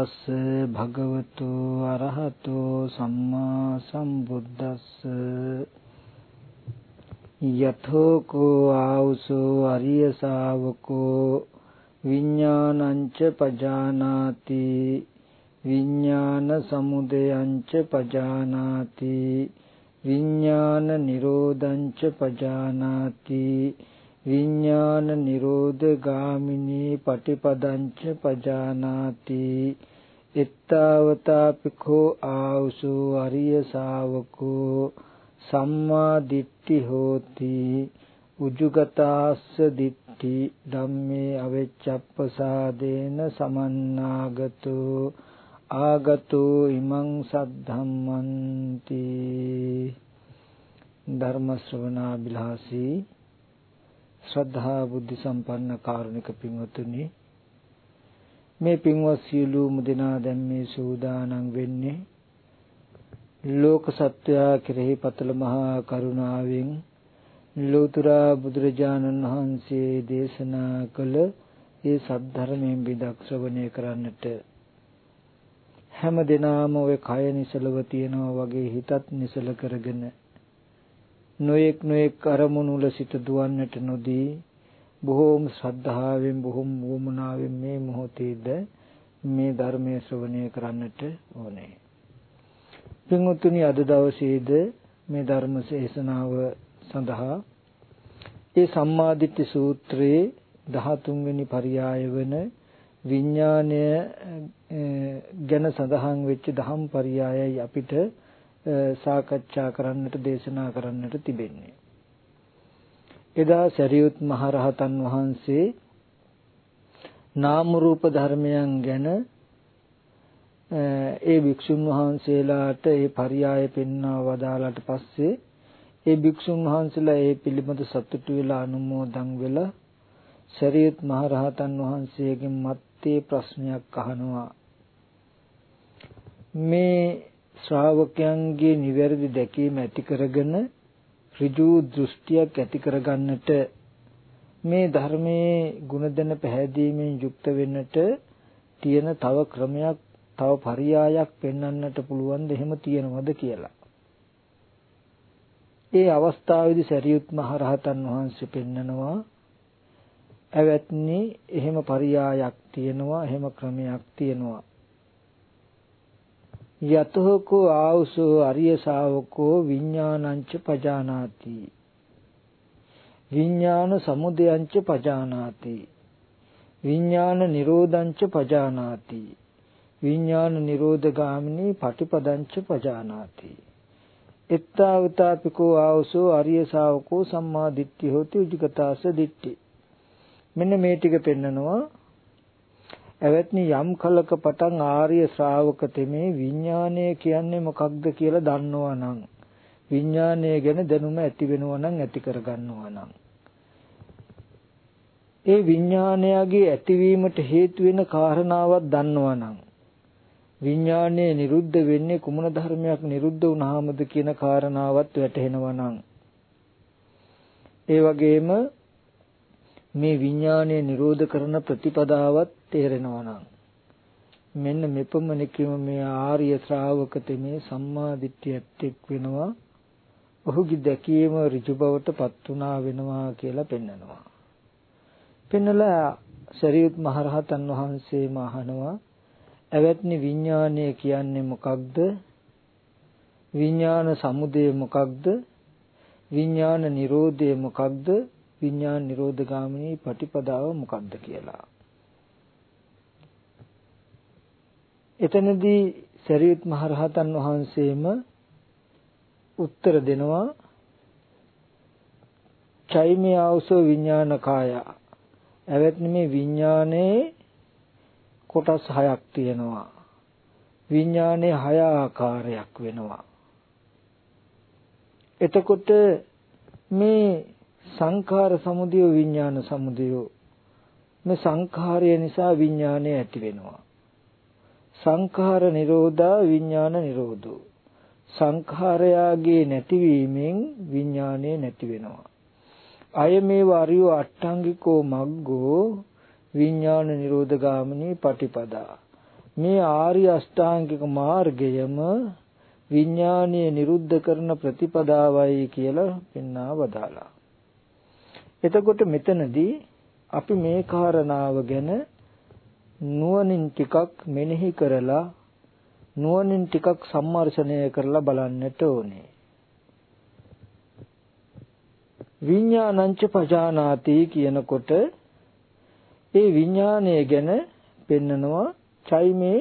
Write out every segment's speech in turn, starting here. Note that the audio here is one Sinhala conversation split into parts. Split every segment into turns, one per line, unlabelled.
තස්ස භගවතු අරහතෝ සම්මා සම්බුද්දස්ස. යතෝ කෝ ආවුසෝ අරිය ශාවකෝ විඥානංච පජානාති. විඥාන සමුදයංච පජානාති. විඥාන නිරෝධංච පජානාති. විඥාන නිරෝධ ගාමිනී පටිපදංච පජානාති. එත්තාවතාපිකෝ ආවුසු අරිය ශාවකෝ සම්මා දිට්ඨි හෝති උජුගතාස්ස දිට්ඨි ධම්මේ අවෙච්ඡප්පසාදේන සමන්නාගතෝ ආගතෝ ඉමං සද්ධම්මන්ති ධර්ම ශ්‍රවණා බිලාසී ශ්‍රද්ධා බුද්ධ සම්පන්න කාරුණික පින්වතුනි මේ පින්වත් සියලුම දෙනා දැන් මේ සූදානම් වෙන්නේ ලෝක සත්වයා කෙරෙහි පතල මහා කරුණාවෙන් ලෝතර බුදුරජාණන් වහන්සේ දේශනා කළ ඒ සද්ධර්මයෙන් බිදක් ශ්‍රවණය කරන්නට. හැම දිනාම ඔය කය නිසලව තියනවා වගේ හිතත් නිසල කරගෙන නොයෙක් නොයෙක් අරමුණු වල සිට දුවන්නට නොදී බොහෝම ශ්‍රද්ධාවෙන් බොහෝම වුමනාවෙන් මේ මොහොතේද මේ ධර්මයේ ශ්‍රවණය කරන්නට ඕනේ. පින්වත්නි අද දවසේද මේ ධර්ම ශේෂනාව සඳහා ඒ සම්මාදිට්ඨි සූත්‍රයේ 13 වෙනි පරියාය වන විඥාණය ගැන සඳහන් වෙච්ච දහම් පරියායයි අපිට සාකච්ඡා කරන්නට දේශනා කරන්නට තිබෙන්නේ. එදා සරියුත් මහරහතන් වහන්සේ නාම රූප ධර්මයන් ගැන ඒ භික්ෂුන් වහන්සේලාට ඒ පරියාය පෙන්වා වදාලාට පස්සේ ඒ භික්ෂුන් වහන්සේලා ඒ පිළිබඳ සතුටු වෙලා අනුමෝදන් වෙලා සරියුත් මහරහතන් වහන්සේගෙන් මත්තේ ප්‍රශ්නයක් අහනවා. මේ ශ්‍රාවකයන්ගේ නිවැරදි දැකීම ඇති කරගෙන ඍජු දෘෂ්ටියක් ඇති කරගන්නට මේ ධර්මයේ ගුණදෙන පැහැදීමෙන් යුක්ත වෙන්නට තියෙන තව ක්‍රමයක් තව පරියායක් පෙන්වන්නට පුළුවන්ද එහෙම තියෙනවද කියලා. ඒ අවස්ථාවේදී සරියුත් මහ රහතන් වහන්සේ පෙන්නනවා ඇවැත්නි එහෙම පරියායක් තියෙනවා එහෙම ක්‍රමයක් තියෙනවා යතෝකෝ ආවුසෝ අරිය ශාවකෝ විඥානංච පජානාති. විඥාන සමුදයංච පජානාති. විඥාන නිරෝධංච පජානාති. විඥාන නිරෝධ ගාමිනී පටිපදංච පජානාති. එත්තාවතාපිකෝ ආවසෝ අරිය ශාවකෝ සම්මා දිට්ඨි හොති උජිකතාස දිට්ඨි. මෙන්න මේ ටික පෙන්නනවා. එවත්නි යම් කලක පටන් ආර්ය ශ්‍රාවක තෙමේ විඥානය කියන්නේ මොකක්ද කියලා දන්නවා නම් විඥානය ගැන දැනුම ඇති වෙනවා නම් ඇති කර ගන්නවා නම්. ඒ විඥානයගේ ඇතිවීමට හේතු වෙන කාරණාවක් දන්නවා නම් විඥානය නිරුද්ධ වෙන්නේ කුමන ධර්මයක් නිරුද්ධ වුණාමද කියන කාරණාවත් වැටහෙනවා නම්. ඒ වගේම මේ විඥානය නිරෝධ කරන ප්‍රතිපදාවත් තේරෙනවා නම් මෙන්න මෙපමණකින් මේ ආර්ය ශ්‍රාවක තෙමේ සම්මා දිට්ඨියත් එක් වෙනවා ඔහුගේ දැකීම ඍජු බවට පත් වුණා වෙනවා කියලා පෙන්නනවා පෙන්නලා සරියුත් මහරහතන් වහන්සේම අහනවා ඇවැත්නි විඥානය කියන්නේ මොකක්ද? විඥාන සමුදය මොකක්ද? විඥාන නිරෝධය මොකක්ද? විඥාන නිරෝධගාමිනී පටිපදාව මොකක්ද කියලා. එතනදී සරියුත් මහරහතන් වහන්සේම උත්තර දෙනවා චෛමේ ආවසෝ විඥානකාය. ඇවැත්නි මේ විඥානයේ කොටස් හයක් තියෙනවා. විඥානයේ හය ආකාරයක් වෙනවා. එතකොට මේ සංඛාර සමුදය විඥාන සමුදය මේ සංඛාරය නිසා විඥානය ඇති වෙනවා. සංඛාර නිරෝධා විඥාන නිරෝධෝ. සංඛාරයාගේ නැතිවීමෙන් විඥානය නැති වෙනවා. අය මේ වරියෝ අට්ටංගිකෝ මග්ගෝ විඥාන නිරෝධ ගාමිනී පටිපදා. මේ ආර්ය අෂ්ටාංගික මාර්ගයම විඥානීය නිරුද්ධ කරන ප්‍රතිපදාවයි කියලා පෙන්වා වදාලා. එතකොට මෙතනදී අපි මේ කාරණාව ගැන නුවණින් ටිකක් මෙනෙහි කරලා නුවණින් ටිකක් සම්මර්ෂණය කරලා බලන්නට ඕනේ. විඥානංච පජානාති කියනකොට ඒ විඥානය ගැන පෙන්නනවා චෛමේ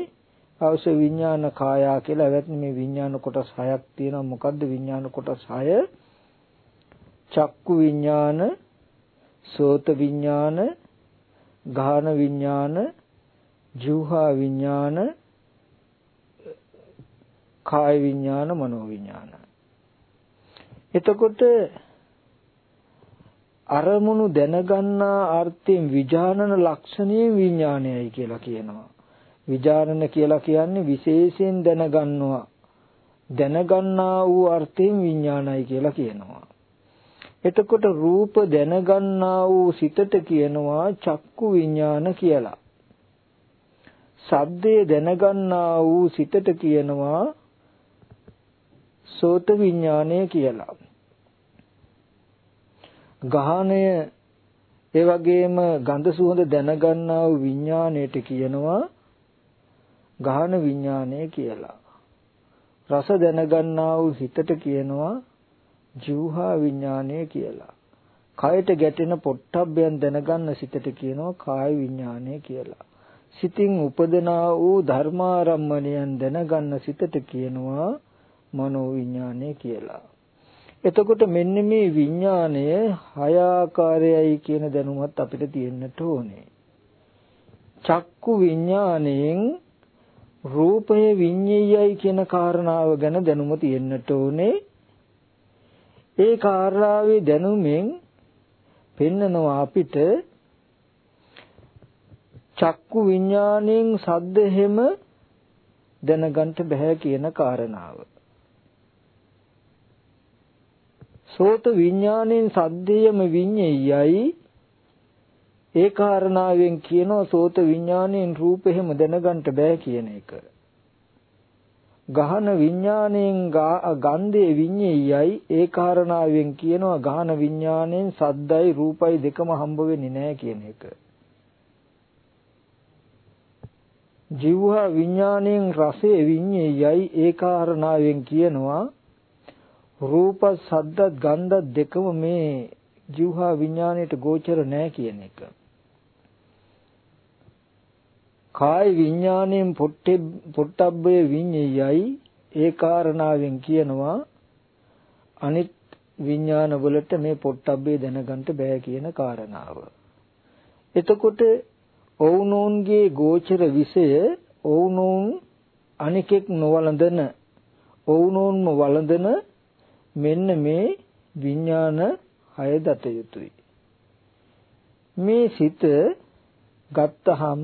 අවශ්‍ය විඥාන කායා කියලා? එවත්නි මේ විඥාන කොටස් හයක් තියෙනවා. මොකද්ද විඥාන කොටස් හය? චක්කු විඥාන සෝත විඥාන ගාහන විඥාන ජීවහා විඥාන කාය විඥාන මනෝ විඥාන. එතකොට අරමුණු දැනගන්නා අර්ථයෙන් විඥානන ලක්ෂණයේ විඥානයයි කියලා කියනවා. විචාරණ කියලා කියන්නේ විශේෂයෙන් දැනගන්නවා. දැනගන්නා වූ අර්ථයෙන් විඥානයි කියලා කියනවා. එතකොට රූප දැනගන්නා වූ සිතට කියනවා චක්කු විඥාන කියලා. ශබ්දය දැනගන්නා වූ සිතට කියනවා සෝත විඥානය කියලා ගාහණය ඒ වගේම ගන්ධ සුවඳ දැනගන්නා වූ විඥාණයට කියනවා ගාහන විඥානය කියලා. රස දැනගන්නා වූ හිතට කියනවා ජීවහා විඥානය කියලා. කයට ගැටෙන පොට්ටබ්බයන් දැනගන්න සිතට කියනවා කාය විඥානය කියලා. සිතින් උපදනා වූ ධර්මාරම්මණයන් දැනගන්න සිතට කියනවා මනෝ විඥානය කියලා. එතකොට මෙන්න මේ විඥානය හය ආකාරයයි කියන දැනුමත් අපිට තියෙන්නට ඕනේ. චක්කු විඥාණයෙන් රූපය විඤ්ඤයයි කියන කාරණාව ගැන දැනුම තියෙන්නට ඕනේ. ඒ කාරණාවේ දැනුමෙන් පෙන්නනවා අපිට චක්කු විඥාණයෙන් සද්ද හැම දැනගන්න බෑ කියන කාරණාව. සෝත විඥාණයෙන් සද්දයම විඤ්ඤයයි ඒ කාරණාවෙන් කියනවා සෝත විඥාණයෙන් රූප එහෙම දැනගන්න බෑ කියන එක. ගහන විඥාණයෙන් ගන්ධයේ විඤ්ඤයයි ඒ කාරණාවෙන් කියනවා ගහන විඥාණයෙන් සද්දයි රූපයි දෙකම හම්බ වෙන්නේ නැහැ කියන එක. ජීවහා විඥාණයෙන් රසයේ විඤ්ඤයයි ඒ කාරණාවෙන් කියනවා රූප සද්ද ගන්ධ දෙකම මේ ජීවහා විඥාණයට ගෝචර නැහැ කියන එක. කාය විඥාණයෙන් පොට්ටබ්බේ විඤ්ඤයයි ඒ කාරණාවෙන් කියනවා අනිත් විඥාන වලට මේ පොට්ටබ්බේ දැනගන්න බෑ කියන කාරණාව. එතකොට ඔවුනෝන්ගේ ගෝචර විෂය ඔවුනෝන් අනිකෙක් නොවලඳන ඔවුනෝන්ම වළඳන මෙන්න මේ විඥාන හය දත යුතුයි. මේ සිත ගත්තහම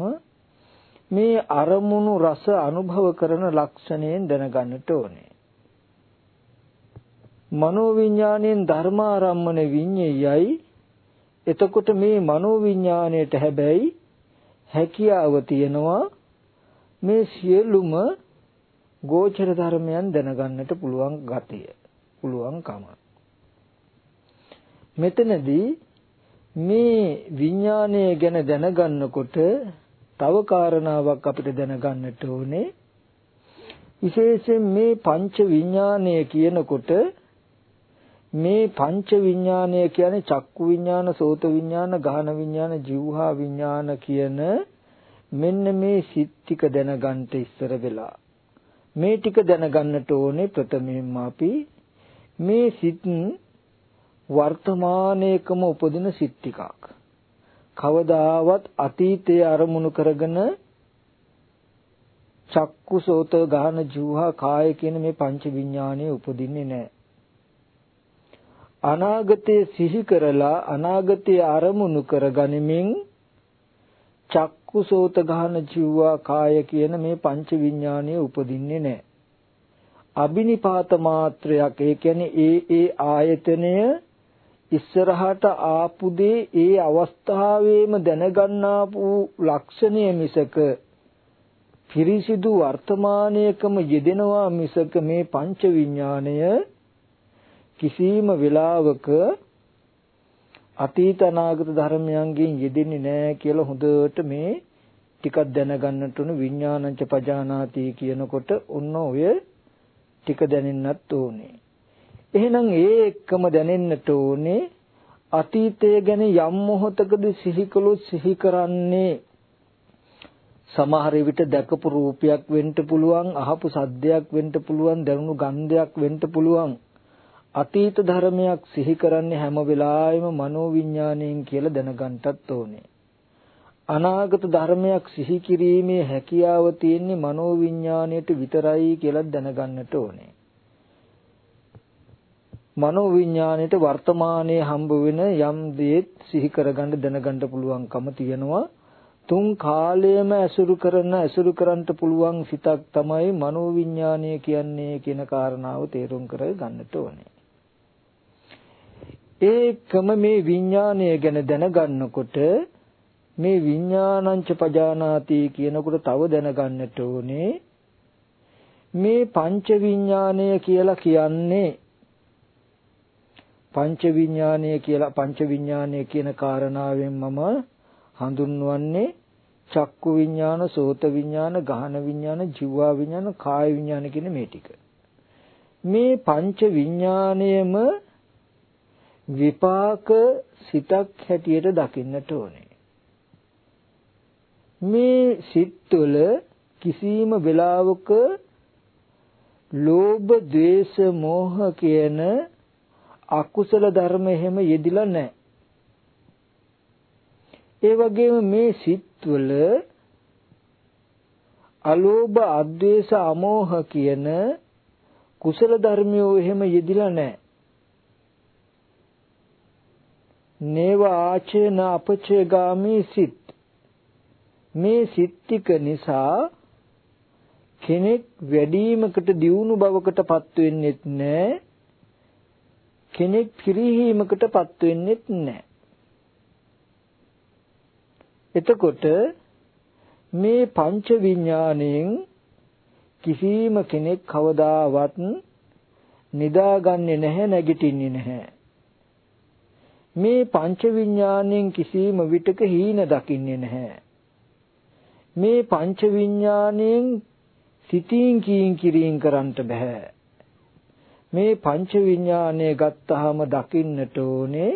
මේ අරමුණු රස අනුභව කරන ලක්ෂණයෙන් දැනගන්නට ඕනේ. මනෝවිඤ්ඤාණයෙන් ධර්මාරම්මන විඤ්ඤයයි එතකොට මේ මනෝවිඤ්ඤාණයට හැබැයි හැකියාව තියෙනවා මේ සියලුම ගෝචර ධර්මයන් දැනගන්නට පුළුවන් ගතිය පුළුවන්කම මෙතනදී මේ විඥානය ගැන දැනගන්නකොට තව කාරණාවක් අපිට දැනගන්නට ඕනේ. විශේෂයෙන් මේ පංච විඥානය කියනකොට මේ පංච විඥානය කියන්නේ චක්කු විඥාන, සෝත විඥාන, ගාහන විඥාන, જીවහා විඥාන කියන මෙන්න මේ සිත් ටික දැනගන්න ඉස්සර වෙලා මේ ටික දැනගන්නට ඕනේ ප්‍රථමයෙන්ම අපි මේ සිත් වර්තමානයේකම උපදින සිත් ටිකක් කවදාවත් අතීතයේ අරමුණු කරගෙන චක්කු සෝත ගාන ජීවහා කාය කියන මේ පංච විඥානයේ උපදින්නේ නැහැ. අනාගතයේ සිහි කරලා අනාගතයේ අරමුණු කරගනිමින් චක්කු චක්කුසෝත ගහන ජීවා කාය කියන මේ පංච විඥානය උපදින්නේ නැහැ. අබිනිපාත මාත්‍රයක් ඒ කියන්නේ ඒ ඒ ආයතනය ඉස්සරහට ආපු දේ ඒ අවස්ථාවේම දැනගන්නා වූ ලක්ෂණය මිසක පිරිසිදු වර්තමානයකම යෙදෙනවා මිසක මේ පංච විඥාණය කිසිම වෙලාවක අතීත අනාගත ධර්මයන්ගෙන් යෙදෙන්නේ නැහැ කියලා හොඳට මේ ටිකක් දැනගන්නට උණු විඥානංච පජානාති කියනකොට ඔන්න ඔය ටික දැනෙන්නත් ඕනේ. එහෙනම් ඒ එක්කම දැනෙන්නට ඕනේ අතීතය ගැන යම් මොහොතකදී සිහි කළොත් සිහි කරන්නේ සමහර විට දැකපු රූපයක් වෙන්න පුළුවන් අහපු සද්දයක් වෙන්න පුළුවන් දැනුණු ගන්ධයක් වෙන්න පුළුවන් අතීත ධර්මයක් සිහි කරන්නේ හැම වෙලාවෙම මනෝවිඤ්ඤාණයෙන් කියලා දැනගන්නටත් ඕනේ. අනාගත ධර්මයක් සිහි කිරීමේ හැකියාව තියෙන්නේ මනෝවිඤ්ඤාණයට විතරයි කියලා දැනගන්නට ඕනේ. මනෝවිඤ්ඤාණයට වර්තමානයේ හම්බ වෙන යම් දේත් සිහි කරගන්න දැනගන්න පුළුවන්කම තියෙනවා. තුන් කාලයේම ඇසුරු කරන ඇසුරු කරන්නට පුළුවන් සිතක් තමයි මනෝවිඤ්ඤාණය කියන්නේ කියන කාරණාව තේරුම් කර ගන්නට ඕනේ. ඒකම මේ විඥානය ගැන දැනගන්නකොට මේ විඥානංච පජානාති කියනකොට තව දැනගන්නට ඕනේ මේ පංච විඥානය කියලා කියන්නේ පංච විඥානය කියලා පංච විඥානය කියන කාරණාවෙන් මම හඳුන්වන්නේ චක්කු විඥාන, සෝත විඥාන, ගහන විඥාන, ජීවා විඥාන, කාය විඥාන කියන මේ ටික. මේ පංච විඥාණයම විපාක සිතක් හැටියට දකින්නට ඕනේ. මේ සිත්වල කිසිම වෙලාවක ලෝභ, ද්වේෂ, මෝහ කියන අකුසල ධර්ම එහෙම යෙදිලා නැහැ. ඒ වගේම මේ සිත්වල අලෝභ, අද්වේෂ, අමෝහ කියන කුසල ධර්මයෝ එහෙම යෙදිලා නැහැ. නේව ආචේන අපචේගාමී සිත්. මේ සිත් ටික නිසා කෙනෙක් වැඩිමකට දියුණු බවකටපත් වෙන්නෙත් නැහැ කෙනෙක් පිරිහීමකටපත් වෙන්නෙත් නැහැ එතකොට මේ පංච විඥාණයෙන් කිසිම කෙනෙක් කවදාවත් නිදාගන්නේ නැහැ නැගිටින්නේ නැහැ. මේ පංච විඥාණයෙන් කිසිම විටක හීන දකින්නේ නැහැ. මේ පංච විඥාණයෙන් සිතින් කීම් කිරීම කරන්නට බෑ. මේ පංච විඥාණය ගත්තාම දකින්නට ඕනේ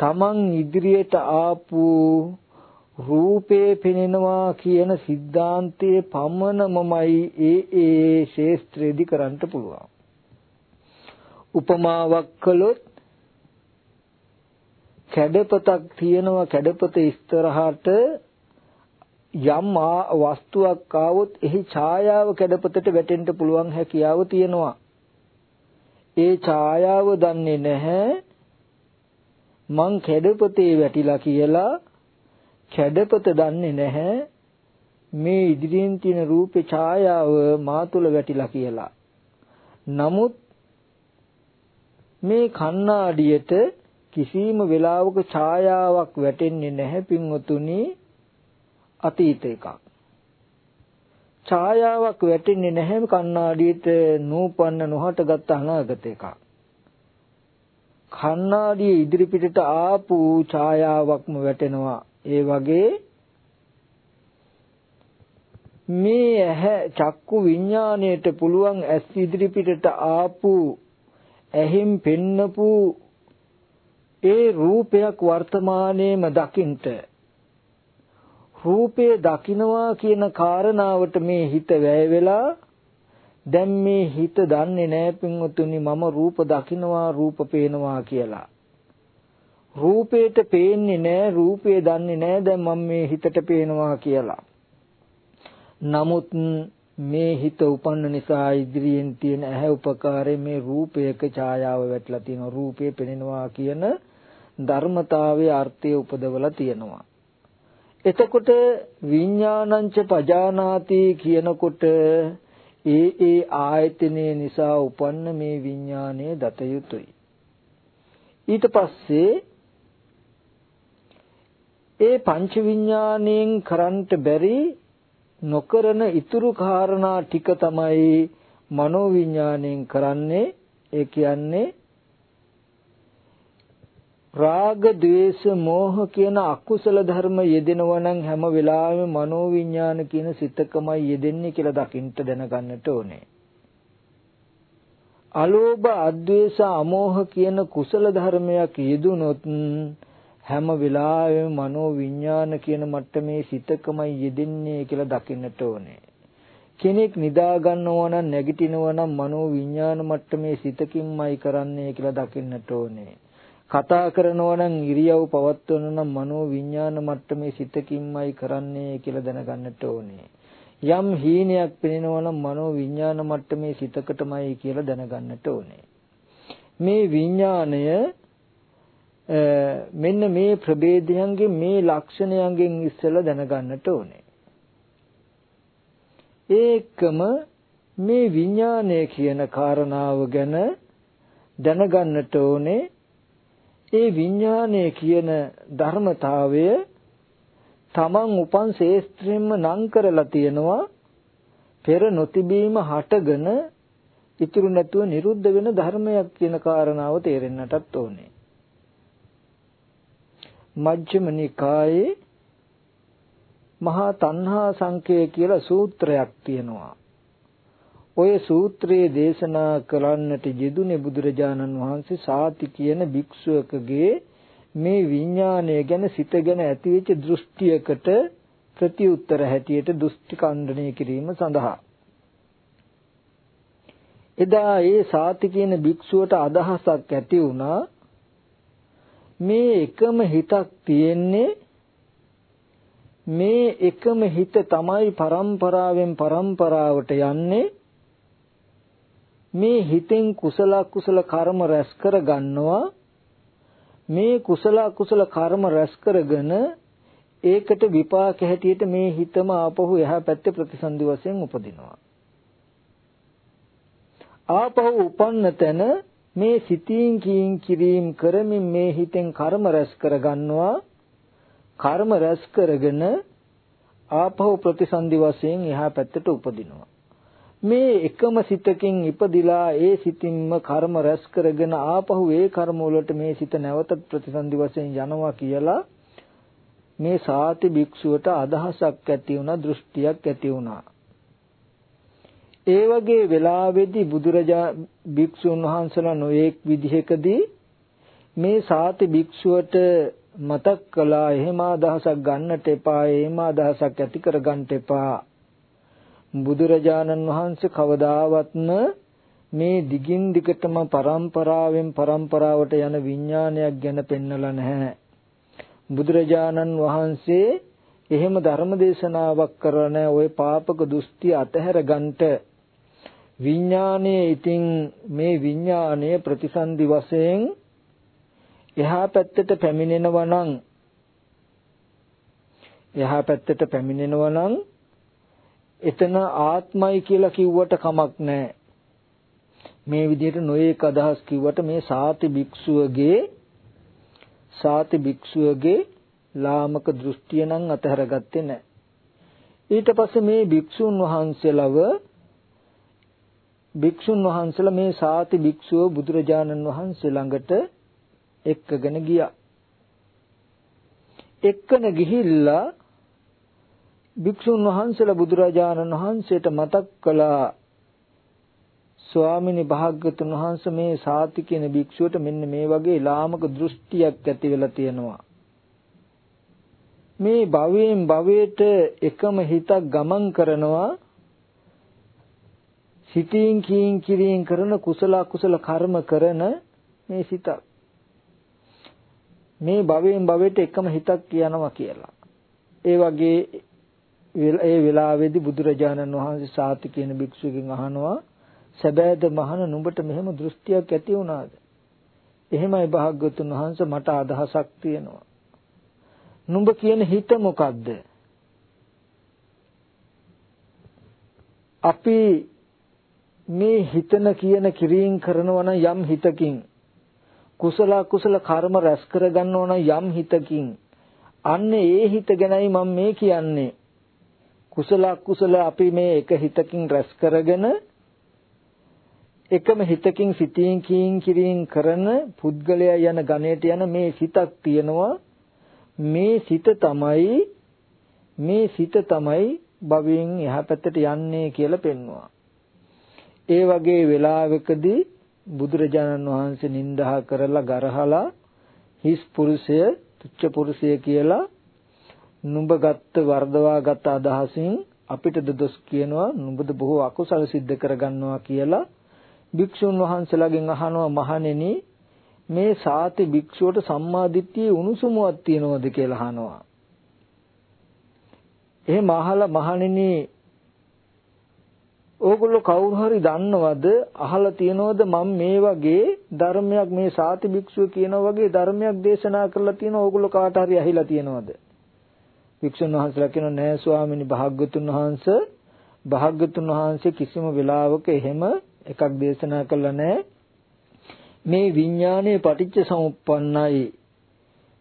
තමන් ඉදිරියට ආපු රූපේ පෙනෙනවා කියන સિદ્ધාන්තයේ පමණමමයි ඒ ඒ ශේස්ත්‍රෙදි කරන්න පුළුවන්. උපමාවක් කළොත් කැඩපතක් තියෙනවා කැඩපත ඉස්තරහට යම් වස්තුවක් ආවොත් එහි ඡායාව කැඩපතට වැටෙන්න පුළුවන් හැකියාව තියෙනවා. ඒ ඡායාව දන්නේ නැහැ මං කැඩපතේ වැටිලා කියලා කැඩපත දන්නේ නැහැ මේ ඉදිරියෙන් තියෙන රූපේ ඡායාව මා තුල වැටිලා කියලා. නමුත් මේ කණ්ණාඩියට කිසිම වෙලාවක ඡායාවක් වැටෙන්නේ නැහැ පින්වතුනි අතීත එකක්. ඡායාවක් වැටෙන්නේ නැහැ කණ්ණාඩියට නූපන්න නොහටගත් අනාගත එකක්. කණ්ණාඩියේ ඉදිරි පිටට ආපු ඡායාවක්ම වැටෙනවා. ඒ වගේ මේ ඇහැ චක්කු විඥාණයට පුළුවන් ඇස් ඉදිරි පිටට ආපු ඇහිම් පෙන්නපු ඒ රූපයක් වර්තමානයේම දකින්ට රූපය දකින්නවා කියන කාරණාවට මේ හිත වැය වෙලා දැන් මේ හිත දන්නේ නැහැ පින්වතුනි මම රූප දකින්නවා රූප පේනවා කියලා. රූපේට පේන්නේ නැහැ රූපේ දන්නේ නැහැ දැන් මම මේ හිතට පේනවා කියලා. නමුත් මේ හිත උපන්න නිසා ඉදිරියෙන් තියෙන ඇහැ උපකාරයෙන් මේ රූපයක ඡායාව වැටලා තියෙනවා රූපේ පෙනෙනවා කියන ධර්මතාවයේ අර්ථය උපදවලා තියෙනවා. එතකොට විඥානංච පජානාති කියනකොට ඒ ඒ ආයතනයේ නිසා උපන්න මේ විඥානය දත යුතුයි. ඊට පස්සේ ඒ පංච විඥාණයෙන් කරන්ට බැරි නොකරන ඉතුරු කාරණා ටික තමයි මනෝ විඥාණයෙන් කරන්නේ ඒ කියන්නේ රාග, ద్వේෂ, මෝහ කියන අකුසල ධර්ම යෙදෙනවා නම් හැම වෙලාවෙම මනෝ විඥාන කියන සිතකමයි යෙදෙන්නේ කියලා දකින්න දැනගන්නට ඕනේ. අලෝභ, අද්වේෂ, අමෝහ කියන කුසල ධර්මයක් යෙදුනොත් හැම වෙලාවෙම මනෝ විඥාන කියන මට්ටමේ සිතකමයි යෙදෙන්නේ කියලා දකින්නට ඕනේ. කෙනෙක් නිදා ගන්නවා නම් නැගිටිනවා නම් මනෝ විඥාන මට්ටමේ සිතකින්මයි කරන්නේ කියලා දකින්නට ඕනේ. කතා කරනවා නම් ඉරියව් පවත්වන නම් මනෝ විඥාන මට්ටමේ සිතකින්මයි කරන්නේ කියලා දැනගන්නට ඕනේ. යම් හීනයක් පෙනෙනවා නම් මනෝ විඥාන මට්ටමේ සිතකටමයි කියලා දැනගන්නට ඕනේ. මේ විඥාණය මෙන්න මේ ප්‍රභේදයන්ගේ මේ ලක්ෂණයන්ගෙන් ඉස්සෙල්ලා දැනගන්නට ඕනේ. ඒකම මේ විඥානය කියන කාරණාව ගැන දැනගන්නට ඕනේ ඒ විඥානය කියන ධර්මතාවය තමන් උපන් ශේස්ත්‍රයෙන්ම නම් කරලා තියෙනවා පෙර නොතිබීම හටගෙන ඉතුරු නැතුව නිරුද්ධ වෙන ධර්මයක් කියන කාරණාව තේරෙන්නටත් ඕනේ. මජ්ක්‍ධිම නිකායේ මහා තණ්හා සංකේ කියලා සූත්‍රයක් තියෙනවා. ඔය සූත්‍රයේ දේශනා කරන්නට යෙදුනේ බුදුරජාණන් වහන්සේ සාති කියන භික්ෂුවකගේ මේ විඥානය ගැන සිත ගැන ඇතිවෙච්ච දෘෂ්ටියකට ප්‍රතිඋත්තර හැටියට දෘෂ්ටි ඛණ්ඩනය කිරීම සඳහා එදා ඒ සාති කියන භික්ෂුවට අදහසක් ඇති වුණා මේ එකම හිතක් තියෙන්නේ මේ එකම හිත තමයි પરම්පරාවෙන් પરම්පරාවට යන්නේ. මේ හිතෙන් කුසල කුසල කර්ම රැස් කර ගන්නවා මේ කුසල කුසල කර්ම රැස් කරගෙන ඒකට විපාක හැටියට මේ හිතම ආපහු එහා පැත්තේ ප්‍රතිසන්දි වශයෙන් උපදිනවා. ආපහු උපන්න තැන මේ සිතින් කියින් කිරීම කරමින් මේ හිතෙන් කර්ම රැස් කර ගන්නවා කර්ම රැස් කරගෙන ආපහු ප්‍රතිසන්දි වශයෙන් එහා පැත්තට උපදිනවා. මේ එකම සිතකින් ඉපදිලා ඒ සිතින්ම කර්ම රැස් කරගෙන ආපහු ඒ කර්ම වලට මේ සිත නැවත ප්‍රතිසන්දි වශයෙන් යනවා කියලා මේ සාති භික්ෂුවට අදහසක් ඇති වුණා දෘෂ්ටියක් ඇති වුණා. ඒ වගේ වෙලාවේදී බුදුරජාණන් භික්ෂුන් වහන්සේලා නොඑක් විදිහකදී මේ සාති භික්ෂුවට මතක් කළා එහෙම අදහසක් ගන්නට එපා එහෙම අදහසක් ඇති කර ගන්නට එපා. බුදුරජාණන් වහන්සේ කවදාවත්ම මේ දිගින් දිගටම પરම්පරාවෙන් પરම්පරාවට යන විඥානයක් ගැන පෙන්නලා නැහැ. බුදුරජාණන් වහන්සේ එහෙම ධර්ම දේශනාවක් කරන ওই පාපක දුස්ති අතහැර ගන්නට විඥානයේ ඉතින් මේ විඥානය ප්‍රතිසන්දි වශයෙන් එහා පැත්තට පැමිණෙනවා නම් එහා පැත්තට පැමිණෙනවා නම් එතන ආත්මයි කියලා කිව්වට කමක් නැහැ. මේ විදිහට නොයේක අදහස් කිව්වට මේ සාති භික්ෂුවගේ සාති භික්ෂුවගේ ලාමක දෘෂ්ටිය නම් අතහැරගත්තේ නැහැ. ඊට පස්සේ මේ භික්ෂුන් වහන්සේලව භික්ෂුන් වහන්සේලා මේ සාති භික්ෂුව බුදුරජාණන් වහන්සේ ළඟට එක්කගෙන ගියා. එක්කන ගිහිල්ලා භික්ෂුන් වහන්සේලා බුදුරජාණන් වහන්සේට මතක් කළා ස්වාමිනී භාග්‍යතුන් වහන්සේ මේ සාති කියන භික්ෂුවට මෙන්න මේ වගේ ලාමක දෘෂ්ටියක් ඇති වෙලා තියෙනවා මේ භවයෙන් භවයට එකම හිතක් ගමන් කරනවා සිතින් කීන් කිරින් කරන කුසල කුසල කර්ම කරන මේ සිත මේ භවයෙන් භවයට එකම හිතක් කියනවා කියලා ඒ වගේ ඒ වෙලාවේදී බුදුරජාණන් වහන්සේ සාති කියන භික්ෂුවකින් අහනවා සැබෑද මහණ නුඹට මෙහෙම දෘෂ්ටියක් ඇති වුණාද? එහෙමයි භාග්‍යතුන් වහන්සේ මට අදහසක් තියෙනවා. නුඹ කියන හිත මොකද්ද? අපි මේ හිතන කියන කිරීම කරනවා නම් යම් හිතකින්. කුසල කුසල කර්ම රැස් කර ගන්නවා නම් යම් හිතකින්. අන්න ඒ හිත ගැනයි මම මේ කියන්නේ. කුසල කුසල අපි මේ එක හිතකින් රැස් කරගෙන එකම හිතකින් සිතින් කීන් කිරීම කරන පුද්ගලයා යන ගණයට යන මේ සිතක් තියෙනවා. මේ සිත තමයි මේ සිත තමයි භවයෙන් එහා පැත්තට යන්නේ කියලා පෙන්වුවා. ඒ වගේ වෙලාවකදී බුදුරජාණන් වහන්සේ නිඳා කරලා ගරහලා හිස් පුරුෂය තුච්ච පුරුෂය කියලා නුඹ ගත්ත වර්ධවා ගත්ත අදහසින් අපිටද දොස් කියනවා නුඹද බොහෝ අකුසල සිද්ධ කරගන්නවා කියලා භික්ෂුන් වහන්සේලාගෙන් අහනවා මහණෙනි මේ සාති භික්ෂුවට සම්මාදිට්ඨියේ උණුසුමුවක් තියනවද කියලා අහනවා. එහෙම අහලා මහණෙනි ඕගොල්ලෝ කවුරු හරි දන්නවද අහලා තියනවද මම මේ වගේ ධර්මයක් මේ සාති භික්ෂුව කියනා වගේ ධර්මයක් දේශනා කරලා තියෙන ඕගොල්ලෝ කාට හරි ඇහිලා තියනවද? භික්ෂුන් වහන්සේලා කියනවා නෑ ස්වාමීනි භාග්‍යතුන් වහන්සේ භාග්‍යතුන් වහන්සේ කිසිම වෙලාවක එහෙම එකක් දේශනා කළා නෑ. මේ විඥානයේ පටිච්ච සමුප්පන්නයි.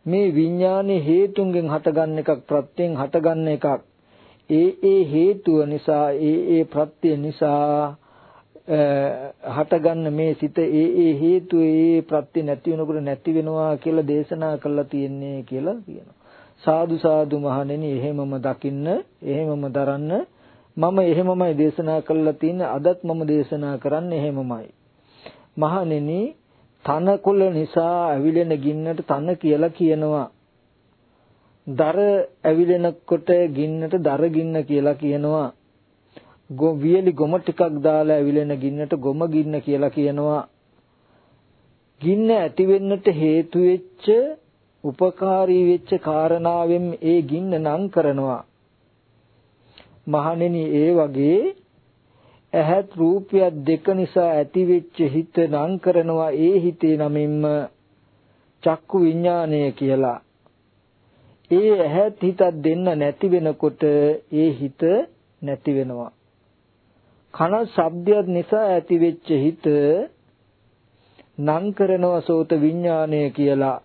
මේ විඥානයේ හේතුන්ගෙන් හටගන්න එකක් ප්‍රත්‍යයෙන් හටගන්න එකක්. ඒ ඒ හේතුව නිසා ඒ ඒ ප්‍රත්‍ය නිසා හටගන්න මේ සිත ඒ ඒ හේතු ඒ ප්‍රත්‍ය නැති වෙනකොට නැති වෙනවා කියලා දේශනා කළා තියෙන්නේ කියලා කියනවා. සාදු සාදු මහණෙනි එහෙමම දකින්න එහෙමම දරන්න. මම එහෙමමයි දේශනා කළා තියෙන්නේ අදත් මම දේශනා කරන්නේ එහෙමමයි. මහණෙනි තනකොළ නිසා ඇවිලෙන ගින්නට තන කියලා කියනවා. දර ඇවිලෙනකොට ගින්නට දර ගින්න කියලා කියනවා. ගො වියලි ගොම ටිකක් දාලා ඇවිලෙන ගින්නට ගොම ගින්න කියලා කියනවා. ගින්න ඇති වෙන්නට හේතු වෙච්ච උපකාරී වෙච්ච කාරණාවෙන් ඒ ගින්න නම් කරනවා. මහණෙනි ඒ වගේ ඇහත් රූපයක් දෙක නිසා ඇතිවෙච්ච හිත නම් කරනවා ඒ හිතේ නමින්ම චක්කු විඥානය කියලා. ඒ ඇහත් හිතක් දෙන්න නැති වෙනකොට ඒ හිත නැති වෙනවා. කන ශබ්දයක් නිසා ඇතිවෙච්ච හිත නම් කරනවා සෝත විඥානය කියලා.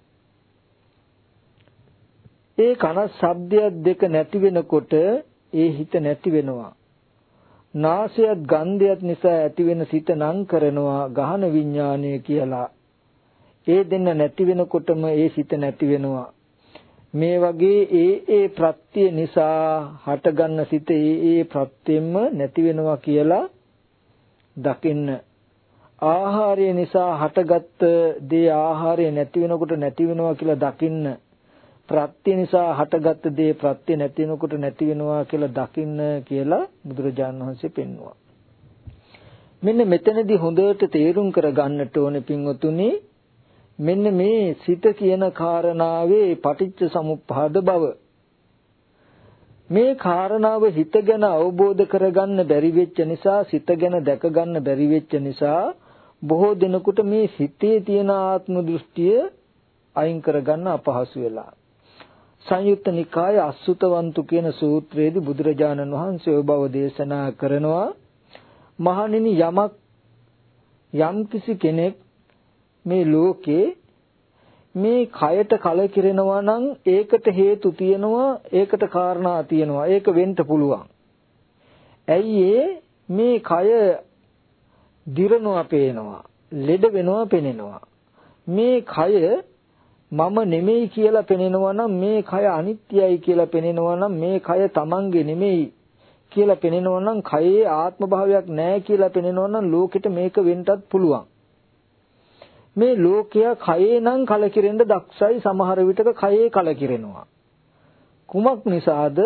ඒ කන ශබ්දයක් දෙක නැති වෙනකොට ඒ හිත නැති වෙනවා. නාසයත් ගන්ධයත් නිසා ඇතිවෙන සිත නම් කරනවා ගහන විඥානය කියලා. ඒ දෙන්න නැති වෙනකොටම ඒ සිත නැති වෙනවා. මේ වගේ ඒ ඒ ප්‍රත්‍ය නිසා හටගන්න සිත ඒ ඒ ප්‍රත්‍යෙන්ම නැති වෙනවා කියලා දකින්න. ආහාරය නිසා හටගත්ත දේ ආහාරය නැති වෙනකොට නැති වෙනවා කියලා දකින්න. ප්‍රත්‍ය නිසා හටගත් දේ ප්‍රත්‍ය නැති වෙනකොට නැති වෙනවා කියලා දකින්න කියලා බුදුරජාණන් වහන්සේ පෙන්වුවා. මෙන්න මෙතනදී හොඳට තේරුම් කරගන්නට ඕනේ පින්වතුනි මෙන්න මේ සිත කියන කාරණාවේ පටිච්ච සමුප්පාද බව. මේ කාරණාව හිත ගැන අවබෝධ කරගන්න බැරි වෙච්ච නිසා සිත ගැන දැක ගන්න බැරි වෙච්ච නිසා බොහෝ දෙනෙකුට මේ සිතේ තියෙන ආත්ම දෘෂ්ටිය අයින් කරගන්න අපහසු වෙලා. සංයුත්ත නිකාය අසුතවන්තු කියන සූත්‍රයේදී බුදුරජාණන් වහන්සේ ඔය බව දේශනා කරනවා. මහණෙනි යමක් යම්කිසි කෙනෙක් මේ ලෝකේ මේ කයට කලකිරෙනවා නම් ඒකට හේතු තියෙනවා ඒකට කාරණා තියෙනවා ඒක වෙන්න පුළුවන්. ඇයි මේ කය දිරනවා පේනවා ලෙඩ වෙනවා පෙනෙනවා. මේ කය මම නෙමෙයි කියලා පෙනෙනවා නම් මේ කය අනිත්‍යයි කියලා පෙනෙනවා නම් මේ කය තමන්ගේ නෙමෙයි කියලා පෙනෙනවා නම් කයේ ආත්ම භාවයක් නැහැ කියලා පෙනෙනවා නම් ලෝකෙට මේක වෙන්නත් පුළුවන්. මේ ලෝකයා කයේ නම් කලකිරෙන්න දක්ෂයි සමහර විටක කයේ කලකිරෙනවා. කුමක් නිසාද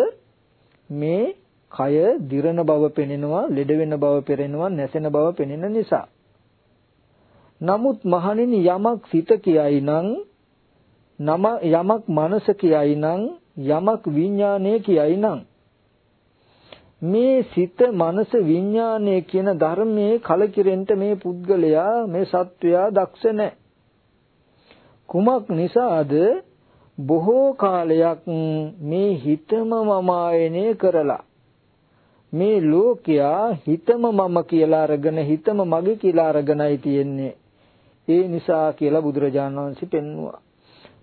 මේ කය දිරන බව පෙනෙනවා, ලෙඩ වෙන බව පෙනෙනවා, නැසෙන බව පෙනෙන නිසා. නමුත් මහණෙනි යමක් සිත කියයි නම් නම යමක් මනස කියයි නම් යමක් විඥානය කියයි නම් මේ සිත මනස විඥානය කියන ධර්මයේ කලකිරෙන්න මේ පුද්ගලයා මේ සත්වයා දක්ෂ නැහැ. කුමක් නිසාද? බොහෝ කාලයක් මේ හිතම මම ආයනය කරලා. මේ ලෝකයා හිතම මම කියලා අරගෙන හිතම මගේ කියලා අරගෙනයි තියෙන්නේ. ඒ නිසා කියලා බුදුරජාණන් වහන්සේ පෙන්වුවා.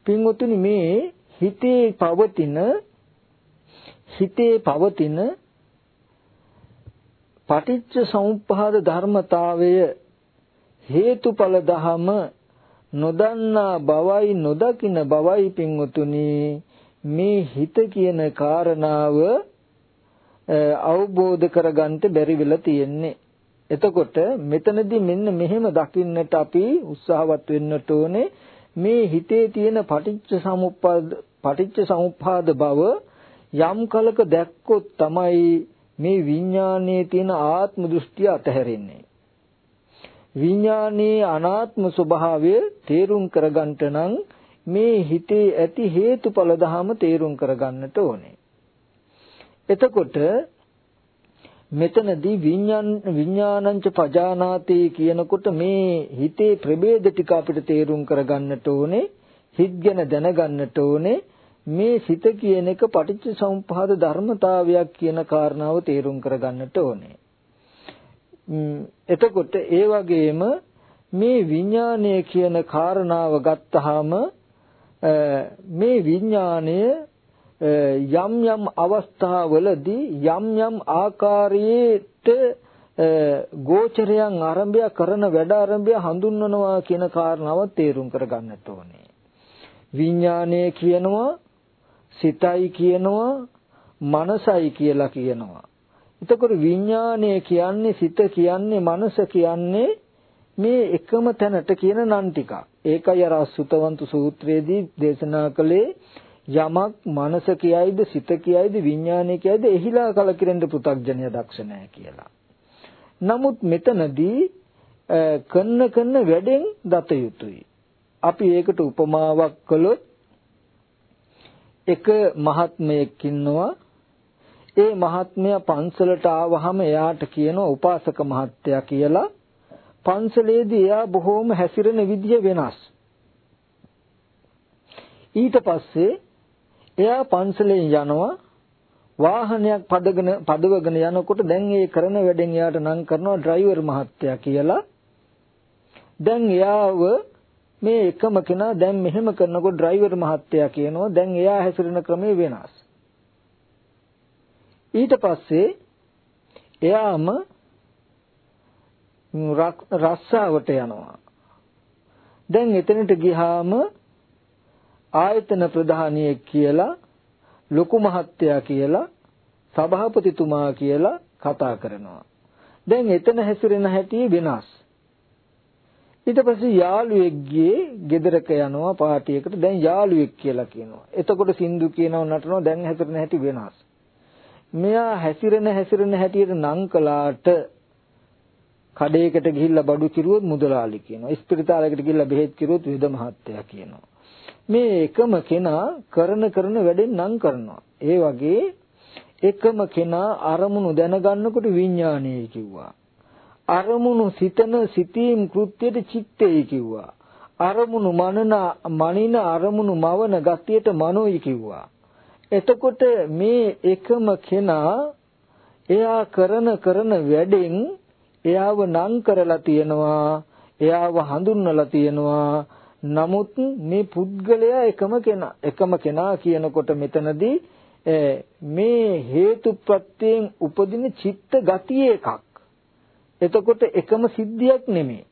පින්වතුනි මේ හිතේ පවතින හිතේ පවතින පටිච්ච සමුප්පාද ධර්මතාවය හේතුඵල දහම නොදන්නා බවයි නොදකින බවයි පින්වතුනි මේ හිත කියන කාරණාව අවබෝධ කරගන්න බැරි වෙලා තියෙන්නේ. එතකොට මෙතනදී මෙන්න මෙහෙම දකින්නට අපි උත්සාහවත් වෙන්නට ඕනේ මේ හිතේ තියෙන පටිච්ච සමුප්පාද පටිච්ච සමුප්පාද බව යම් කලක දැක්කොත් තමයි මේ විඥානයේ තියෙන ආත්ම දෘෂ්ටිය අතහැරෙන්නේ. විඥානයේ අනාත්ම ස්වභාවය තේරුම් කරගන්නට නම් මේ හිතේ ඇති හේතුඵල ධහම තේරුම් කරගන්නට ඕනේ. එතකොට මෙතනදී විඥාන විඥානංච පජානාති කියනකොට මේ හිතේ ප්‍රභේද ටික අපිට තේරුම් කරගන්නට ඕනේ හිත ගැන දැනගන්නට ඕනේ මේ සිත කියන එක පටිච්ච සමුප්පාද ධර්මතාවයක් කියන කාරණාව තේරුම් කරගන්නට ඕනේ එතකොට ඒ වගේම මේ විඥානය කියන කාරණාව ගත්තාම මේ විඥානය යම් යම් අවස්ථාවලදී යම් යම් ආකාරයේට ගෝචරයන් ආරම්භය කරන වැඩ ආරම්භය හඳුන්වනවා කියන කාරණාව තේරුම් කරගන්නට ඕනේ. විඥානය කියනවා සිතයි කියනවා මනසයි කියලා කියනවා. එතකොට විඥානය කියන්නේ සිත කියන්නේ මනස කියන්නේ මේ එකම තැනට කියන නම් ටික. ඒකයි අර සුතවන්තු සූත්‍රයේදී දේශනා කළේ යමක් මනස කියයිද සිත කියයිද විඥානය කියයිද එහිලා කලකිරෙන්න පෘථග්ජනය දක්ෂ නැහැ කියලා. නමුත් මෙතනදී කන්න කන්න වැඩෙන් දත යුතුයි. අපි ඒකට උපමාවක් කළොත් එක මහත්මයෙක් ඉන්නවා ඒ මහත්මයා පන්සලට ආවහම එයාට කියනවා උපාසක මහත්තයා කියලා. පන්සලේදී එයා බොහෝම හැසිරෙන විදිය වෙනස්. ඊට පස්සේ එයා පන්සලෙන් යනවා වාහනයක් පදගෙන පදවගෙන යනකොට දැන් ඒ කරන වැඩෙන් එයාට නම් කරනවා ඩ්‍රයිවර් මහත්තයා කියලා. දැන් එයාව මේ එකම කෙනා දැන් මෙහෙම කරනකොට ඩ්‍රයිවර් මහත්තයා කියනවා දැන් එයා හැසිරෙන ක්‍රමය වෙනස්. ඊට පස්සේ එයාම රස්සාවට යනවා. දැන් එතනට ගියාම ආයතන ප්‍රධානියෙක් කියලා ලොකු මහත්තයා කියලා සභාපතිතුමා කියලා කතා කරනවා. දැන් එතන හැසිරෙන හැටි වෙනස්. ඊට පස්සේ යාළුවෙක් ගියේ ගෙදරක යනවා පාටියකට දැන් යාළුවෙක් කියලා කියනවා. එතකොට සින්දු කියනවා නටනවා දැන් හැසිරෙන හැටි වෙනස්. මෙයා හැසිරෙන හැසිරෙන හැටියට නම් කළාට කඩේකට ගිහිල්ලා බඩු කිරුවොත් මුදලාලි කියනවා. ස්පිරිතාලයකට ගිහිල්ලා බෙහෙත් කිරුවොත් වේද මහත්තයා කියනවා. මේ එකම කෙනා කරන කරන වැඩෙන් නම් කරනවා. ඒ වගේ එකම කෙනා අරමුණු දැනගන්නකොට විඥානයයි කිව්වා. අරමුණු සිතන සිතීම් කෘත්‍යයට චිත්තයයි කිව්වා. අරමුණු මනන මනින අරමුණු මවන ගතියට මනෝයි කිව්වා. එතකොට මේ එකම කෙනා එයා කරන කරන වැඩෙන් එයාව නම් කරලා තියෙනවා එයාව හඳුන්වලා තියෙනවා නමුත් මේ පුද්ගලයා එකම කෙනා එකම කෙනා කියනකොට මෙතනදී මේ හේතු ප්‍රත්‍යයෙන් උපදින චිත්ත ගතිය එකක් එතකොට එකම සිද්ධියක් නෙමෙයි